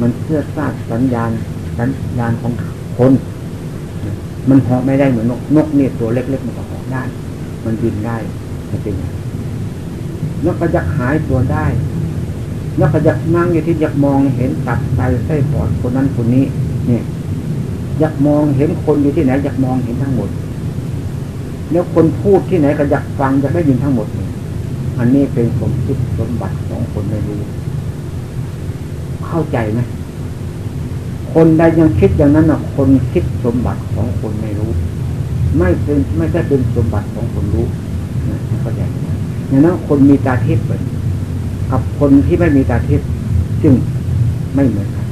มันเสื้อซาดสัญญาณสัญญาณของคน มันเหาะไม่ได้เหมือนนก นกเนี่ยตัวเล็กๆมันก็เหาะได้ มันบินได้มันเป็นอย่าง แล้วก็จะหายตัวได้ แล้วก็จะนั่งอยู่ที่อยากมองเห็นตัดไตไส้ปอดคนนั้นคนนี้ เนี่ยอยากมองเห็นคนอยู่ที่ไหนอยากมองเห็นทั้งหมด แล้วคนพูดที่ไหนก็อยากฟังอยากได้ยินทั้งหมด อันนี้เป็นสมคิดสมบัติของคนไม่รู้ เข้าใจไหมคนใดยังคิดอย่างนั้นนะคนคิดสมบัติของคนไม่รู้ ไม่เป็นไม่ใช่เป็นสมบัติของคนรู้นะเข้าใจอย่างนั้นคนมีตาทิพย์กับคนที่ไม่มีตาทิพย์จึงไม่เหมือนกัน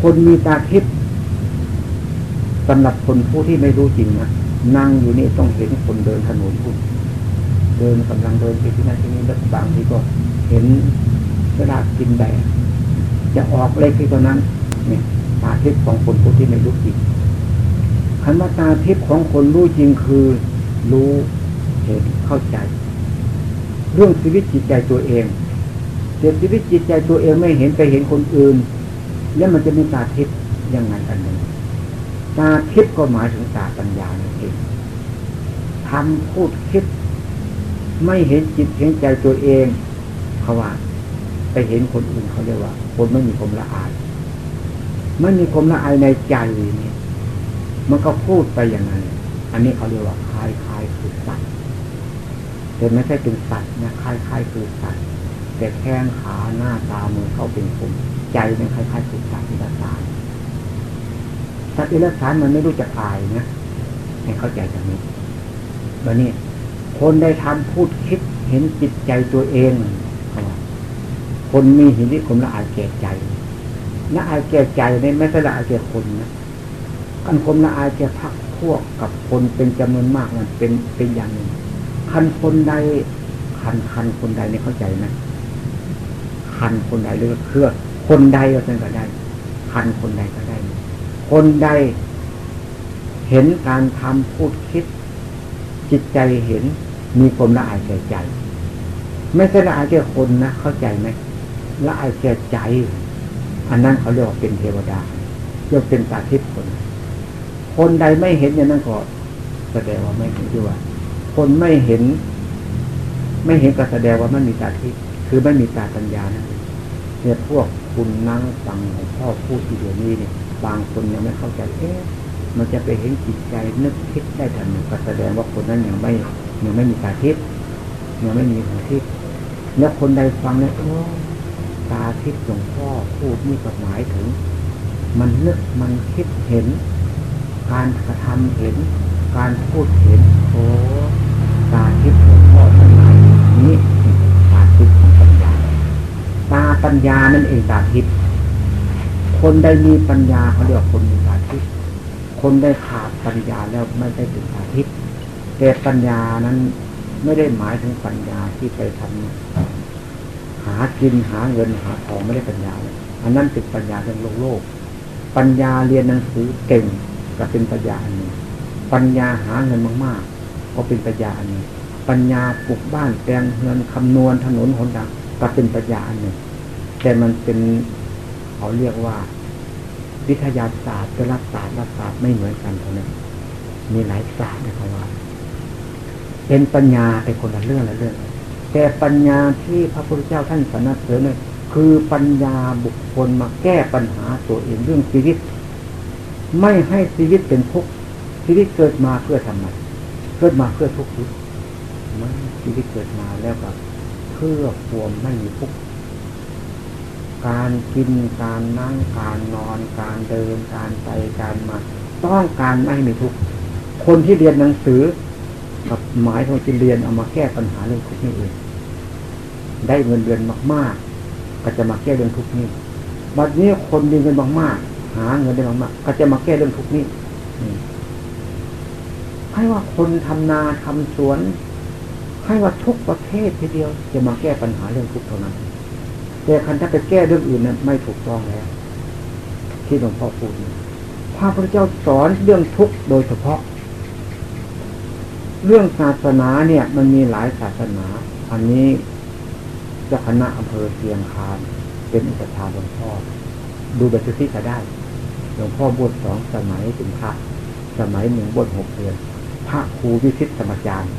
คนมีตาทิพย์สำหรับคนผู้ที่ไม่รู้จริงนะนั่งอยู่นี่ต้องเห็นคนเดินถนนพุ่เดินกำลังเดินไปที่นั่นที่นี่แล้วบางทีก็เห็นเวลากินแดดจะออกเลขที่ตรงนั้น เนี่ย ตาทิพย์ของคนผู้ที่ไม่รู้จริงคำว่าตาทิพย์ของคนรู้จริงคือรู้เห็นเข้าใจ เรื่องชีวิตจิตใจตัวเองเดี๋ยชีวิตจิตใจตัวเองไม่เห็นไปเห็นคนอื่น แล้วมันจะมีตาทิพย์ยังไงกันเนี่ยตาคิดก็หมายถึงตาปัญญานั่นเองทำพูดคิด ไม่เห็นจิตเห็นใจตัวเองเขาว่า ไปเห็นคนอื่นเขาเรียกว่า คนไม่มีความละอายไม่มีความละอายในใจนี่มันก็พูดไปอย่างนั้น อันนี้เขาเรียกว่าคลายคลายคือสัตว์ แต่ไม่ใช่เป็นสัตว์นะคลายคลายคือสัตว์แต่แข้งขาหน้าตามือเขาเป็นคนใจเป็นคล้ายๆคือสัตว์ที่ละตายสัตว์เดรัจฉานมันไม่รู้จักอายนะให้เข้าใจตรงนี้วันนี้คนได้ทำพูดคิดเห็นจิตใจตัวเองเขาคนมีหินที่คนละอายแก่ใจละอายแก่ใจนี่ไม่ใช่ละอายแก่คนนะกันคนละอายแก่พักพวกกับคนเป็นจำนวนมากมันเป็นเป็นอย่างหนึ่ง คันคนใด คันคันคนใดนี่เข้าใจไหมคันคนใดหรือเครือคนใดก็เป็นก็ได้ คันคนใดก็ได้ คนใด เห็นการทำพูดคิด จิตใจเห็นมีความละอายแก่ใจ ไม่ใช่ละอายแก่คนนะเข้าใจไหมละอายแก่ใจ อันนั้นเขาเรียกว่าเป็นเทวดาเรียกเป็นตาทิพย์คน คนใดไม่เห็นอย่างนั้นก็แสดงว่าไม่เห็นด้วย คนไม่เห็น ไม่เห็นก็แสดงว่ามันมีตาทิพย์คือไม่มีตาปัญญานะเนี่ยพวกคุณนั่งฟังของพ่อพูดที่เดียวนี้เนี่ย บางคนยังไม่เข้าใจเอ๊ะมันจะไปเห็นจิตใจนึกคิดได้ทันก็แสดงว่าคนนั้นยังไม่ยังไม่มีตาทิพย์ยังไม่มีหูทิพย์แล้วคนใดฟังเนี่ยโอ้ตาทิพย์หลวงพ่อพูดนี่ก็หมายถึง มันนึกมันคิดเห็น การกระทำเห็น การพูดเห็นโอ้ ญญานั่นเองตาทิพย์คนใดมีปัญญาเขาเรียกคนมีตาทิพย์คนได้ขาดปัญญาแล้วไม่ได้ถึงตาทิพย์แต่ปัญญานั้นไม่ได้หมายถึงปัญญาที่ไปทำหากินหาเงินหาทองไม่ได้ปัญญาเลยอันนั้นเป็นปัญญาเรื่องโลกโลก ปัญญาเรียนหนังสือเก่งก็เป็นปัญญาอันหนึ่งปัญญาหาเงินมากๆก็เป็นปัญญาอันหนึ่งปัญญาปลูกบ้านแปลงเงินคำนวณถนนหนทางก็เป็นปัญญาอันหนึ่ง แต่มันเป็นเขาเรียกว่า วิทยาศาสตร์กับรัฐศาสตร์รัฐศาสตร์ไม่เหมือนกันเท่านั้นมีหลายศาสตร์นะครับว่า เป็นปัญญาเป็นคนละเรื่องละเรื่อง แต่ปัญญาที่พระพุทธเจ้าท่านสรรเสริญเนี่ยคือปัญญาบุคคลมาแก้ปัญหาตัวเองเรื่องชีวิต ไม่ให้ชีวิตเป็นทุกข์ชีวิตเกิดมาเพื่อทำไมเกิดมาเพื่อทุกข์ไม่ชีวิตเกิดมาแล้วกับเพื่อความไม่มีทุกข์ การกินการนั่งการนอน การเดินการไปการมา ต้องการไม่มีทุกข์คนที่เรียนหนังสือ กับหมายของที่เรียนเอามาแก้ปัญหาเรื่องทุกข์นี่เองได้เงินเดือนมาก ๆ ก็จะมาแก้เรื่องทุกข์นี้บัดนี้คนมีเงินมากๆหาเงินได้มากๆก็จะมาแก้เรื่องทุกข์นี้ให้ว่าคนทำนาทำสวน ให้ว่าทุกประเทศทีเดียว จะมาแก้ปัญหาเรื่องทุกข์เท่านั้น แต่คันถ้าไปแก้เรื่องอื่นนั้นไม่ถูกต้องแล้ว ที่หลวงพ่อพูดพระพุทธเจ้าสอนเรื่องทุกข์โดยเฉพาะ เรื่องศาสนาเนี่ย มันมีหลายศาสนา อันนี้เจ้าคณะอำเภอเชียงคานเป็นอุปชาหลวงพ่อ ดูแบบที่จะได้หลวงพ่อบวชสองสมัยเป็นพระสมัยหนึ่งบวชหกเดือน พระครูวิชิตธรรมจารย์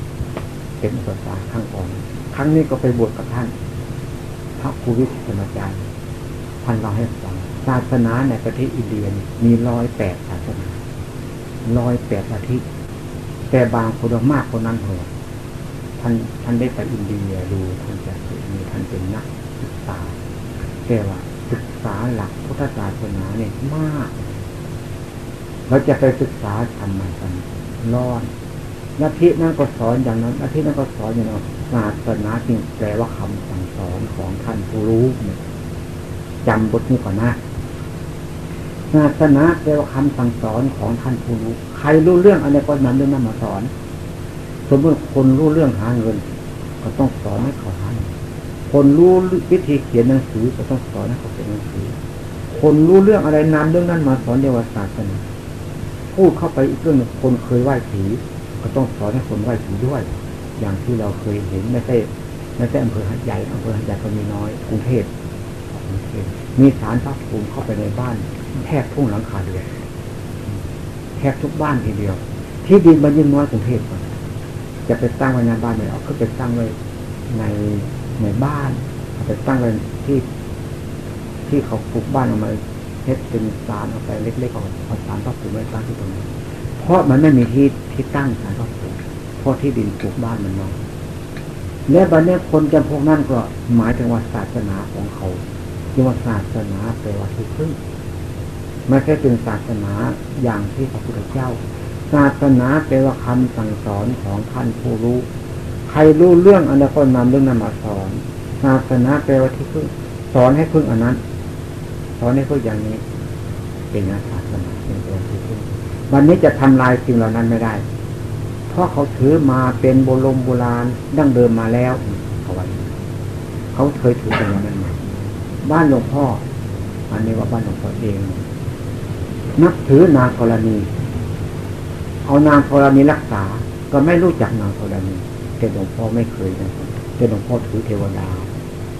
เป็นอุปชาข้างก่อนครั้งนี้ก็ไปบวชกับท่าน พระครูวิชิตธรรมจารย์ท่านเราให้ฟังศาสนาในประเทศอินเดียมีร้อยแปดศาสนาร้อยแปดอาทิตย์แต่บางคนมากคนนั้นเถอะท่านท่านได้ไปอินเดียดูท่านจะมีท่านเป็นนักศึกษาแต่ว่าศึกษาหลักพุทธศาสนาเนี่ยมากเราจะไปศึกษาทำไมกันร้อน นาทีนั้นก็สอนอย่างนั้นนาทีนั้นก็สอนอย่างนั้นศาสนาจริงแปลว่าคำสั่งสอนของท่านผู้รู้เนี่ยจำบทนี้ก่อนนะศาสนาแปลว่าคำสั่งสอนของท่านผู้รู้ ใครรู้เรื่องอะไรก็นำเรื่องนั้นมาสอน สมมติคนรู้เรื่องหาเงิน ก็ต้องสอนให้เขาหาคนรู้วิธีเขียนหนังสือก็ต้องสอนให้เขาเขียนหนังสือ คนรู้เรื่องอะไรนำเรื่องนั้นมาสอนเรียกว่าศาสนาพูดเข้าไปอีกเรื่องคนเคยไหว้ผี ก็ต้องสอนให้คนไหว้ผีด้วย อย่างที่เราเคยเห็นไม่ใช่ไม่ใช่อำเภอหัดใหญ่อำเภอหัดใหญ่ก็มีน้อยกรุงเทพกรุงเทพมีสารพระภูมิเข้าไปในบ้าน แทบทุ่งหลังคาเดือนแทบทุกบ้านทีเดียว ที่ดินมันยิ่งน้อยกรุงเทพจะไปตั้งไว้ในบ้านไหนเอาขึ้นไปตั้งไว้ในในบ้านเอาไปตั้งไว้ที่ที่เขาปลูกบ้านออกมาเฮ็ดเป็นสารเอาไปเล็กๆเอาเอาสารพระภูมิไว้ตั้งที่ตรงนี้ ราะมันไม่มีที่ที่ตั้งสารพระภูมิเพราะที่ดินปลูกบ้านมันน้อยและบัดนี้คนจำพวกนั้นก็หมายถึงว่าศาสนาของเขาเรียกว่าศาสนาแปลว่าที่พึ่งไม่ใช่เป็นศาสนาอย่างที่พระพุทธเจ้า ศาสนาแปลว่าคำสั่งสอนของท่านผู้รู้ ใครรู้เรื่องอันนั้นก็นำเรื่องนั้นมาสอน ศาสนาแปลว่าที่พึ่ง สอนให้พึ่งอันนั้น สอนให้พึ่งอย่างนี้ เป็นศาสนาเป็นตัวที่พึ่ง วันนี้จะทำลายสิ่งเหล่านั้นไม่ได้ เพราะเขาถือมาเป็นโบรมโบราณดั้งเดิมมาแล้วเขาไว้เขาเคยถือเป็นอย่างนั้นมาบ้านหลวงพ่อ อันนี้ว่าบ้านหลวงพ่อเอง นับถือนางธรณี เอานางธรณีรักษา ก็ไม่รู้จักนางธรณีแต่หลวงพ่อไม่เคยนะแต่หลวงพ่อถือเทวดา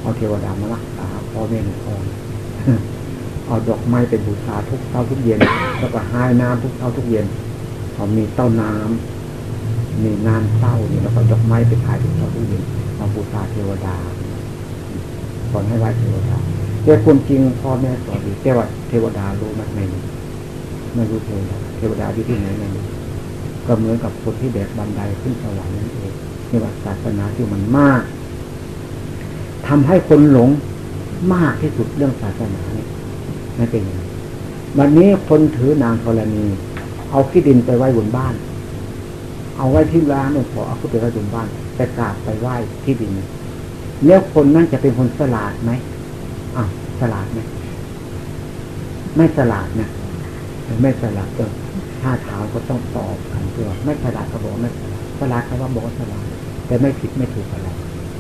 เอาเทวดามารักษาพ่อแม่หลวงพ่อ เอาดอกไม้เป็นบูชาทุกเช้าทุกเย็น แล้วก็หายน้ำทุกเช้าทุกเย็นเอามีเต้าน้ำมีน้ำเต้านี่แล้วก็ดอกไม้ไปถ่ายทุกเช้าทุกเย็นมาบูชาเทวดาสอนให้ไหว้เทวดาแต่ความจริงพ่อแม่สอนดีแต่ว่าเทวดารู้ไหมไม่รู้ไม่รู้เทวดาเทวดาอยู่ที่ไหนไม่รู้ก็เหมือนกับคนที่แบกบันไดขึ้นสวรรค์นั่นเองนี่ว่าศาสนาที่มันมากทำให้คนหลงมากที่สุดเรื่องศาสนาเนี่ย ไม่เป็นอย่างนี้วันนี้คนถือนางธรณี เอาขี้ดินไปไว้บนบ้าน เอาไว้ที่ร้านหลวงพ่อเอาขึ้นไปไว้บนบ้านไปกราบไปไหว้ที่ดินแล้วคนนั้นจะเป็นคนสลาดไหมอะสลาดไหมไม่สลาดนะไม่สลาดก็ถ้าถาก็ต้องตอบกันเพื่อไม่สลาดก็บอกไม่สลาดสลาดก็ว่าบอกสลาดแต่ไม่ผิดไม่ถูกอะไร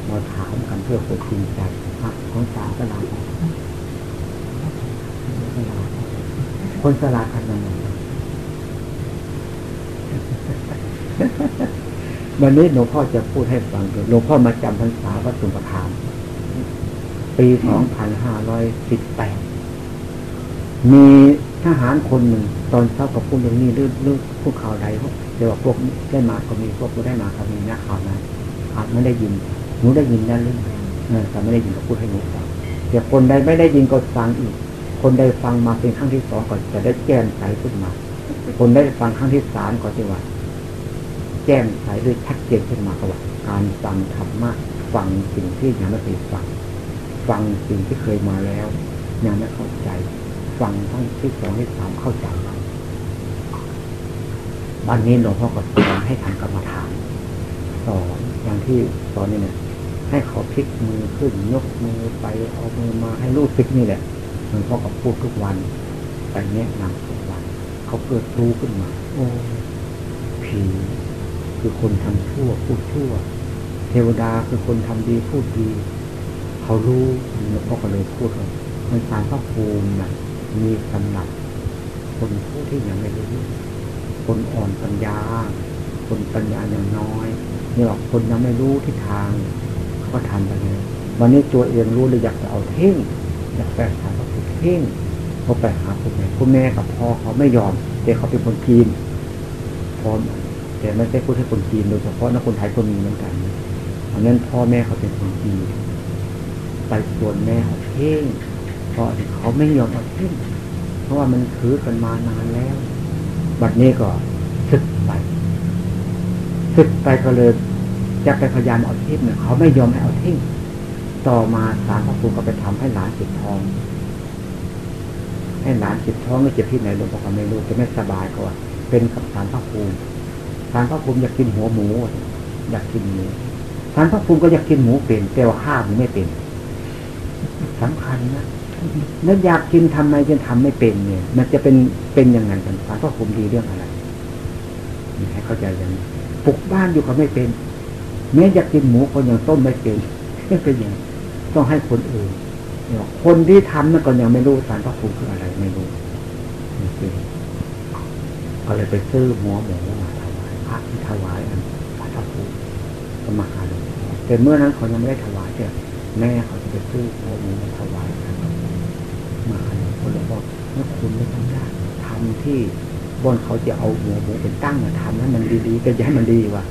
มาถามกันเพื่อคนจริงใจของสามสลาด คนสลาดกันยังไงวันนี้หลวงพ่อจะพูดให้ฟังหลวงพ่อมาจำพรรษาวัดสุนทรามปีสองพันห้าร้อยสิบแปดมีทหารคนหนึ่ง ตอนเช้ากับพูดอย่างนี้เรื่องเรื่องพวกข่าวใดพวกเดี๋ยวพวกได้มาก็มีพวกไม่ได้มาก็มีนะข่าวนั้นอาจไม่ได้ยินหนูได้ยินนั่นหรือแต่ไม่ได้ยินก็พูดให้หนูฟังแต่คนใดไม่ได้ยินก็ฟังอีก คนใดฟังมาเป็นครั้งที่สองก็จะได้แจ้งใสขึ้นมา คนได้ฟังครั้งที่สามก็จะว่า แจ้งใสด้วยชัดเจนขึ้นมาก็ว่าการฟังธรรมะฟังสิ่งที่ยังไม่เคยฟัง ฟังสิ่งที่เคยมาแล้วยังไม่เข้าใจ ฟังทั้งที่สองที่สามเข้าใจบ้านนี้หลวงพ่อก็สอนให้ทำกรรมฐานสอนอย่างที่สอนนี่เนี่ยให้เขาพลิกมือขึ้นยกมือไปเอามือมาให้รู้สึกนี่แหละ หลวงพ่อก็พูดทุกวันไปแนะนำทุกวัน เขาเกิดรู้ขึ้นมา โอ้ผีคือคนทำชั่วพูดชั่ว เทวดาคือคนทำดีพูดดี เขารู้หลวงพ่อก็เลยพูดว่ามันสารพระภูมินะมีสำหรับคนผู้ที่ยังไม่รู้ คนอ่อนปัญญา คนปัญญาอย่างน้อยนี่หรอกคนยังไม่รู้ทิศทางเขาก็ทำไปเลยวันนี้ตัวเองรู้เลยอยากจะเอาเท่งอยากไปหาพระ พ่งเขาไปหาคุณแม่คุณแม่กับพ่อเขาไม่ยอม แต่เขาเป็นคนจีนพร้อมแต่ไม่ใช่พูดให้คนจีนโดยเฉพาะนักคนไทยก็มีเหมือนกันเพราะนั้นพ่อแม่เขาเป็นคนจีนไปส่วนแม่เขาเท่งเพราะเขาไม่ยอมเอาเท่งเพราะว่ามันถือกันมานานแล้ว บัดนี้ก็ศึกไปศึกไปก็เลยจะไปพยายามเอาเท่งเนี่ยเขาไม่ยอมให้เอาเท่งต่อมาสารพระภูมิก็ไปทำให้หลานจิตทอง ให้หลานเจิตท้องไม่เจ็บที่ไหนหลวงพ่อก็ไม่รู้จะไม่สบายก็ว่าเป็นกับสารพระภูมิสารพระภูมิอยากกินหัวหมู อยากกินหมูสารพระภูมิก็อยากกินหมูเป็นแต่ว่าข้ามไม่เป็นสำคัญนะแล้วอยากกินทำไมจึงทำไม่เป็นเนี่ย มันจะเป็นเป็นยังไงกันสารพระภูมิดีเรื่องอะไรให้เข้าใจอย่างนี้ปลุกบ้านอยู่ก็ไม่เป็นแม้อยากกินหมูก็ยังต้มไม่เป็นเป็นอย่างต้องให้คนอื่น คนที่ทำนั่นก็ยังไม่รู้สารพระภูมิคืออะไรไม่รู้ก็เลยไปซื้อหัวหมูมาถวายพระที่ถวายอันพระภูมิก็มาหาลวงแต่เมื่อนั้นเขายังไม่ได้ถวายแต่แม่เขาจะไปซื้อหัวหมูมาถวายกันมาหาหลวงพ่อหลวงพ่อเมื่อคุณไม่ทำได้ทำที่บนเขาจะเอาหัวหมูเป็นตั้งมาทำให้มันดีๆแต่จะให้มันดีว่ะ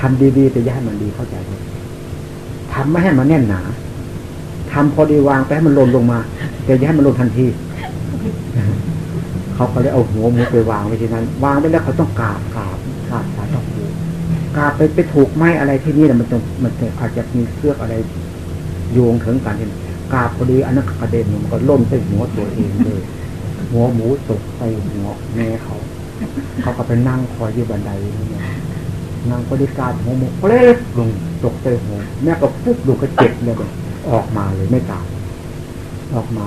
ทำดีๆแต่จะให้มันดีเข้าใจไหมทำไม่ให้มันแน่นหนา ทำพอดีวางไปให้มันหล่นลงมา แต่อย่าให้มันหล่นทันที เขาก็เลยเอาหัวหมูไปวางไว้ที่นั้น วางไปแล้วเขาต้องกราบกราบกราบสารพระภูมิกราบไปไปถูกไม้อะไรที่นี่นะมันจะมันจะอาจจะมีเสื้ออะไรโยงถึงกันที่กราบพอดีอันนั้นกระเด็นมันก็ล่นใส่หัวตัวเองเลยหัวหมูตกใส่หัวแม่เขา เขาก็ไปนั่งคอยที่บันไดนี่นั่งบริการหัวหมูเล็กลงตกใส่หัวแม่ก็ปุ๊บดูก็เจ็บเลย ออกมาเลยไม่ตายออกมา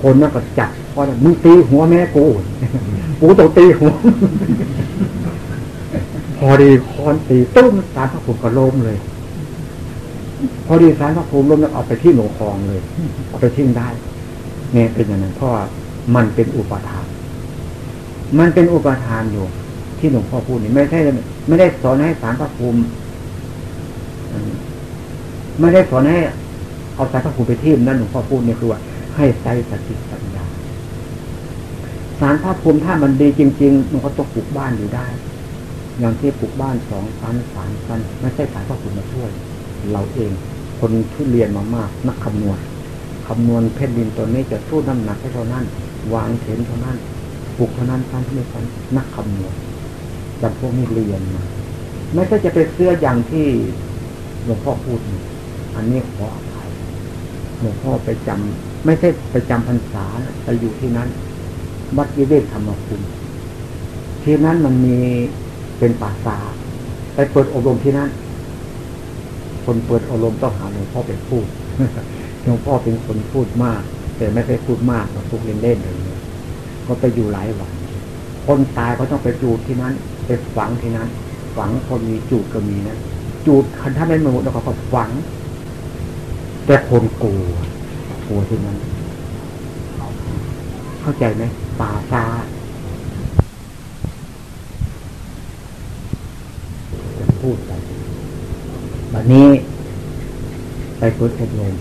คนนั่นก็จับพอมึงตีหัวแม่กูกูต้องตีหัว พอดีคอนตีตุ้มสารพระภูมิก็ล้มเลย พอดีสารพระภูมิล้มแล้วเอาไปที่หนูคลองเลย เอาไปทิ้งได้เนี่ยเป็นอย่างนั้นเพราะมันเป็นอุปทาน มันเป็นอุปทานอยู่ ที่หลวงพ่อพูดนี่ไม่ใช่ไม่ได้สอนให้สารพระภูมิไม่ได้สอนให้ เอาสารพระภูมิไปทิ่มนั่นหลวงพ่อพูดเนี่ยคือว่าให้ใจสติปัญญาสารพระภูมิถ้ามันดีจริงๆมันก็ต้องปลูกบ้านอยู่ได้อย่างที่ปลูกบ้านสองชั้นสามชั้นไม่ใช่สารพระภูมิมาช่วย เราเองคนที่เรียนมามากนักคำนวณคำนวณเพชรดินตัวนี้จะสู้น้ำหนักให้เท่านั้น วางเข็นเท่านั้นปถูกเท่านั้นท่านที่เป็นนักคำนวณจำพวกนี้เรียนมาไม่ใช่จะไปเสื้ออย่างที่หลวงพ่อพูด อันนี้ขออ หลวงพ่อไปจำไม่ใช่ไปจำพรรษาไปอยู่ที่นั้น วัดยิเวกธรรมคุณที่นั้นมันมีเป็นป่าสาไปเปิดอบรมที่นั้นคนเปิดอบรมต้องหาหลวงพ่อไปพูดหลวงพ่อเป็นคนพูดมาก แต่ไม่เคยพูดมากเราพูดเล่นๆเลยก็ไปอยู่หลายวัน คนตายก็ต้องไปจูดที่นั้น ไปฝังที่นั้น ฝังคนมีจูดก็มีนะ จูดคันถ้าไม่หมดแล้วก็ฝัง แต่คนกลัวกลัวที่นั้น เข้าใจไหมป่าซาจะพูดไปแบบนี้ ไปพุทธโยม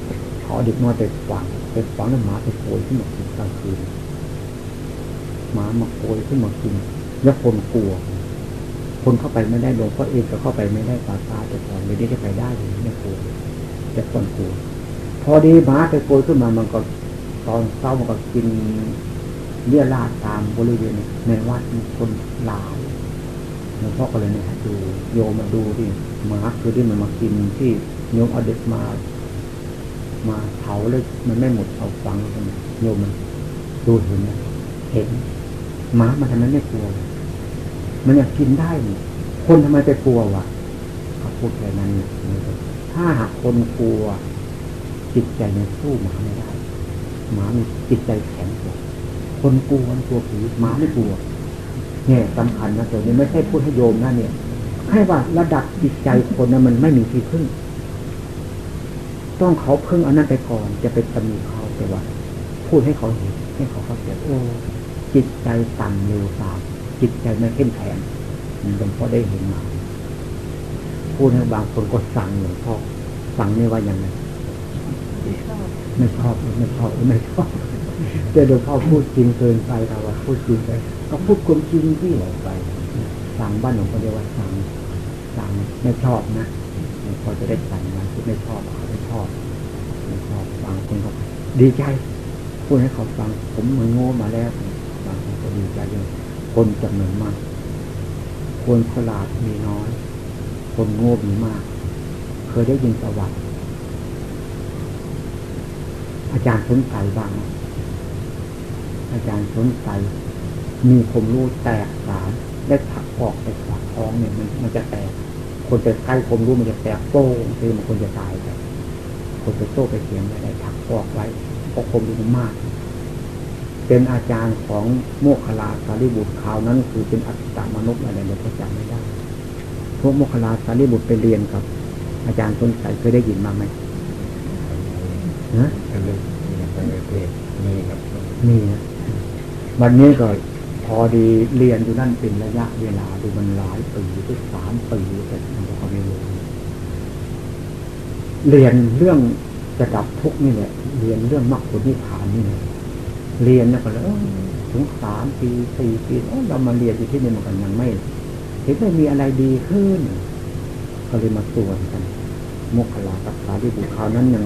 ขอเด็กน้อยไปฝังไปฝังแล้วหมาไปโกยขึ้นมากินกลางคืนหมามาโกยขึ้นมากินแล้วคนกลัว คนเข้าไปไม่ได้หลวงพ่อเองก็เข้าไปไม่ได้ป่าซาแต่ก่อนไม่ได้จะไปได้เลยไม่กลัวแต่คนกลัว พอดีหมาไปโกยขึ้นมามันก็ตอนเช้ามันก็กินเลี้ยราดตามบริเวณในวัดมีคนหลายหลวงพ่อก็เลยเนี่ยดูโยมมาดูที่หมาคือที่มันมากินที่โยมเอาเด็กมา มาเผาเลยมันไม่หมดเอาฟังกันโยมมันดูเห็นไหเห็นหมามันทำไมไม่กลัว มันอยากกินได้นี่คนทำไมไปกลัววะเขาพูดแค่นั้นเนี่ยถ้าหากคนกลัว จิตใจมันสู้หมาไม่ได้หมามีจิตใจแข็งกว่าคนกลัวมันกลัวผีหมาไม่กลัว เนี่ยสำคัญนะตัวนี้ไม่ใช่พูดให้โยมนะเนี่ยให้ว่าระดับจิตใจคนนั้นมันไม่มีที่พึ่ง ต้องเขาพึ่งอันนั้นไปก่อน จะไปตำหนิเขาแต่ว่า พูดให้เขาเห็นให้เขาเข้าใจโอ้จิตใจต่ำเร็วตามจิตใจไม่เข้มแข็งหลวงพ่อได้เห็นมาพูดให้บางคนก็สั่งหลวงพ่อสั่งไม่ว่าอย่างไร ไม่ชอบไม่ชอบไม่ชอบแต่หลวงพ่อพูดจริงเกินไปเราว่าพูดจริงไปก็พูดความจริงที่ไหนไปสั่งบ้านหลวงพ่อเรียกว่าสั่งสั่งไม่ชอบนะหลวงพ่อจะได้สั่งมาพูดไม่ชอบเขาไม่ชอบไม่ชอบบางคนก็ดีใจพูดให้เขาฟัง ผมเหมือนโง่มาแล้วบางคนก็ดีใจเลยคนจำนวนมาก คนฉลาดมีน้อย คนโง่มีมาก เคยได้ยินประวัติ อาจารย์สนใจบ้างอาจารย์สนใจ มีผมรู้แตกสารได้ถักออกไปฝากท้องเนี่ยมันมันจะแตก คนจะใกล้ผมรู้มันจะแตกโป้งคือมันคนจะตายไปคนจะโซ่ไปเสียงไม่ได้ถักออกไว้เพราะผมรู้มาก เป็นอาจารย์ของโมคคลาสารีบุตรคราวนั้น คือเป็นอัตตามนุษย์อะไรเราก็จำไม่ได้พวกโมคคลาสารีบุตรไปเรียนกับ อาจารย์สนใจเคยได้ยินมาไหม นะมีครับมีนะวันนี้ก็พอดีเรียนอยู่นั่นเป็นระยะเวลาดูมันหลายปีที่สามปีแต่มันก็ไม่รู้เรียนเรื่องจะดับทุกนี่แหละเรียนเรื่องมรรคผลนิพพานนี่แหละเรียนนะก็แล้วถึงสามปีสี่ปีเรามาเรียนอยู่ที่นี่มันกันยังไม่เห็นไม่มีอะไรดีขึ้น ก็เลยมาส่วนกันมกขลากับสารีบุตรคราวนั้นยัง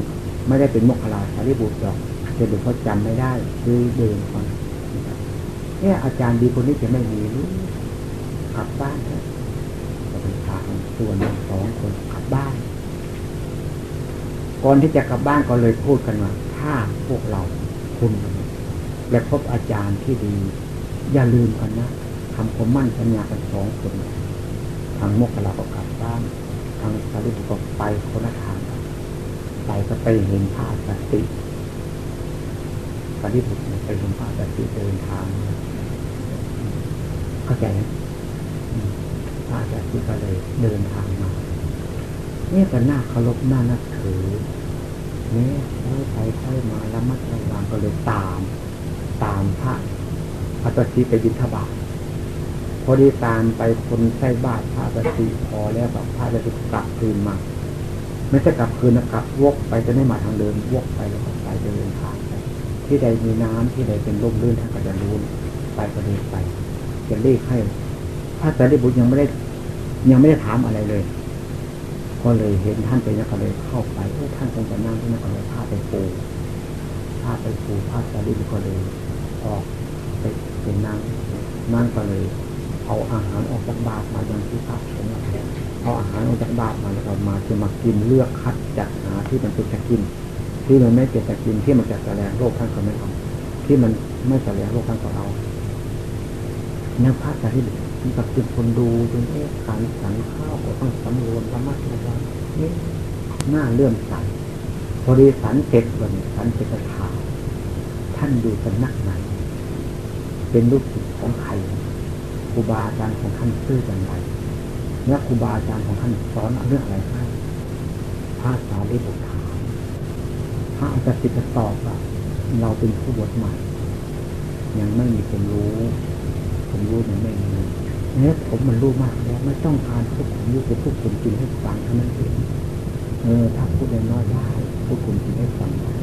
ไม่ได้เป็นมกขลาสารีบุตรหรอกจะดูเขาจำไม่ได้คือเดินก่อนเนี่ยอาจารย์ดีคนนี้จะไม่มีรู้กลับบ้านเถอะก็ไปพาส่วนสองคนกลับบ้าน ก่อนที่จะกลับบ้านก็เลยพูดกันว่าถ้าพวกเราคุณและพบอาจารย์ที่ดี อย่าลืมกันนะทำความมั่นสัญญากันสองคนทางมกลาก็กลับบ้านทางสารีบุตรก็ไปคนละทาง ไปก็ไปเห็นพระสติสารีบุตรไปเห็นพระสติเดินทางเข้าใจไหมพระสติก็เลยเดินทางมาเนี่ยก็น่าเคารพน่านับถือเนี่ยค่อยไปค่อยมาล้วมัดระวังก็เลยตาม ตามพระพระสติไปยินทบาทพอดีตามไปคนใช้บาทพระสติพอแล้วแบบพระสติกลับคืนมา ไม่ใช่กลับคืนนะกลับวกไปจะไม่หมายทางเดิมวกไปแล้วก็ไปเดินทางไปที่ใดมีน้ำที่ใดเป็นร่มรื่นท่านก็จะรู้ไปก็เดินไปจะเรียกให้พระสารีบุตรยังไม่ได้ ยังไม่ได้ถามอะไรเลย ก็เลยเห็นท่านไปนักเลยเข้าไปโอ้ท่านคงจะนั่งที่นักเลยพาไปปูพาไปปูพาสารีบุตรก็เลยออกไปเป็นนั่งนั่นก็เลย เอาอาหารออกจากบาตรมายังที่พักสงฆ์ เอาอาหารออกจากบาตรมาแล้วก็มาจะมากินเลือกคัดจัดหาที่มันเป็นจะกิน ที่มันไม่เป็นจะกินที่มันจะแสดงโรคท่านก็ไม่เอาที่มันไม่แสดงโรคท่านก็เอาเนี่ยพระจะที่มันกับเป็นคนดูจนเอ๊ะการสันข้าวก็ต้องสำรวมระมัดระวังนี่หน้าเลื่อมใสพอดีสันเสร็จวันนี้สันเสร็จก็ถาท่านอยู่สำนักไหนเป็นลูกศิษย์ของใครครูบาอาจารย์ของท่านซื่ออย่างไร เนี่ยครูบาอาจารย์ของท่านสอนเรื่องอะไรให้พระสารีบุตรถามพระอาจารย์ติดตอบว่าเราเป็นผู้บวชใหม่ ยังไม่มีความรู้ผมรู้ยังไม่มีเนี่ยผมมันรู้มากแล้วไม่ต้องการพูดผมรู้จะพูดคนจริงให้ฟังเท่านั้นเองเออถ้าพูดน้อยได้พูดคนจริงให้ฟังได้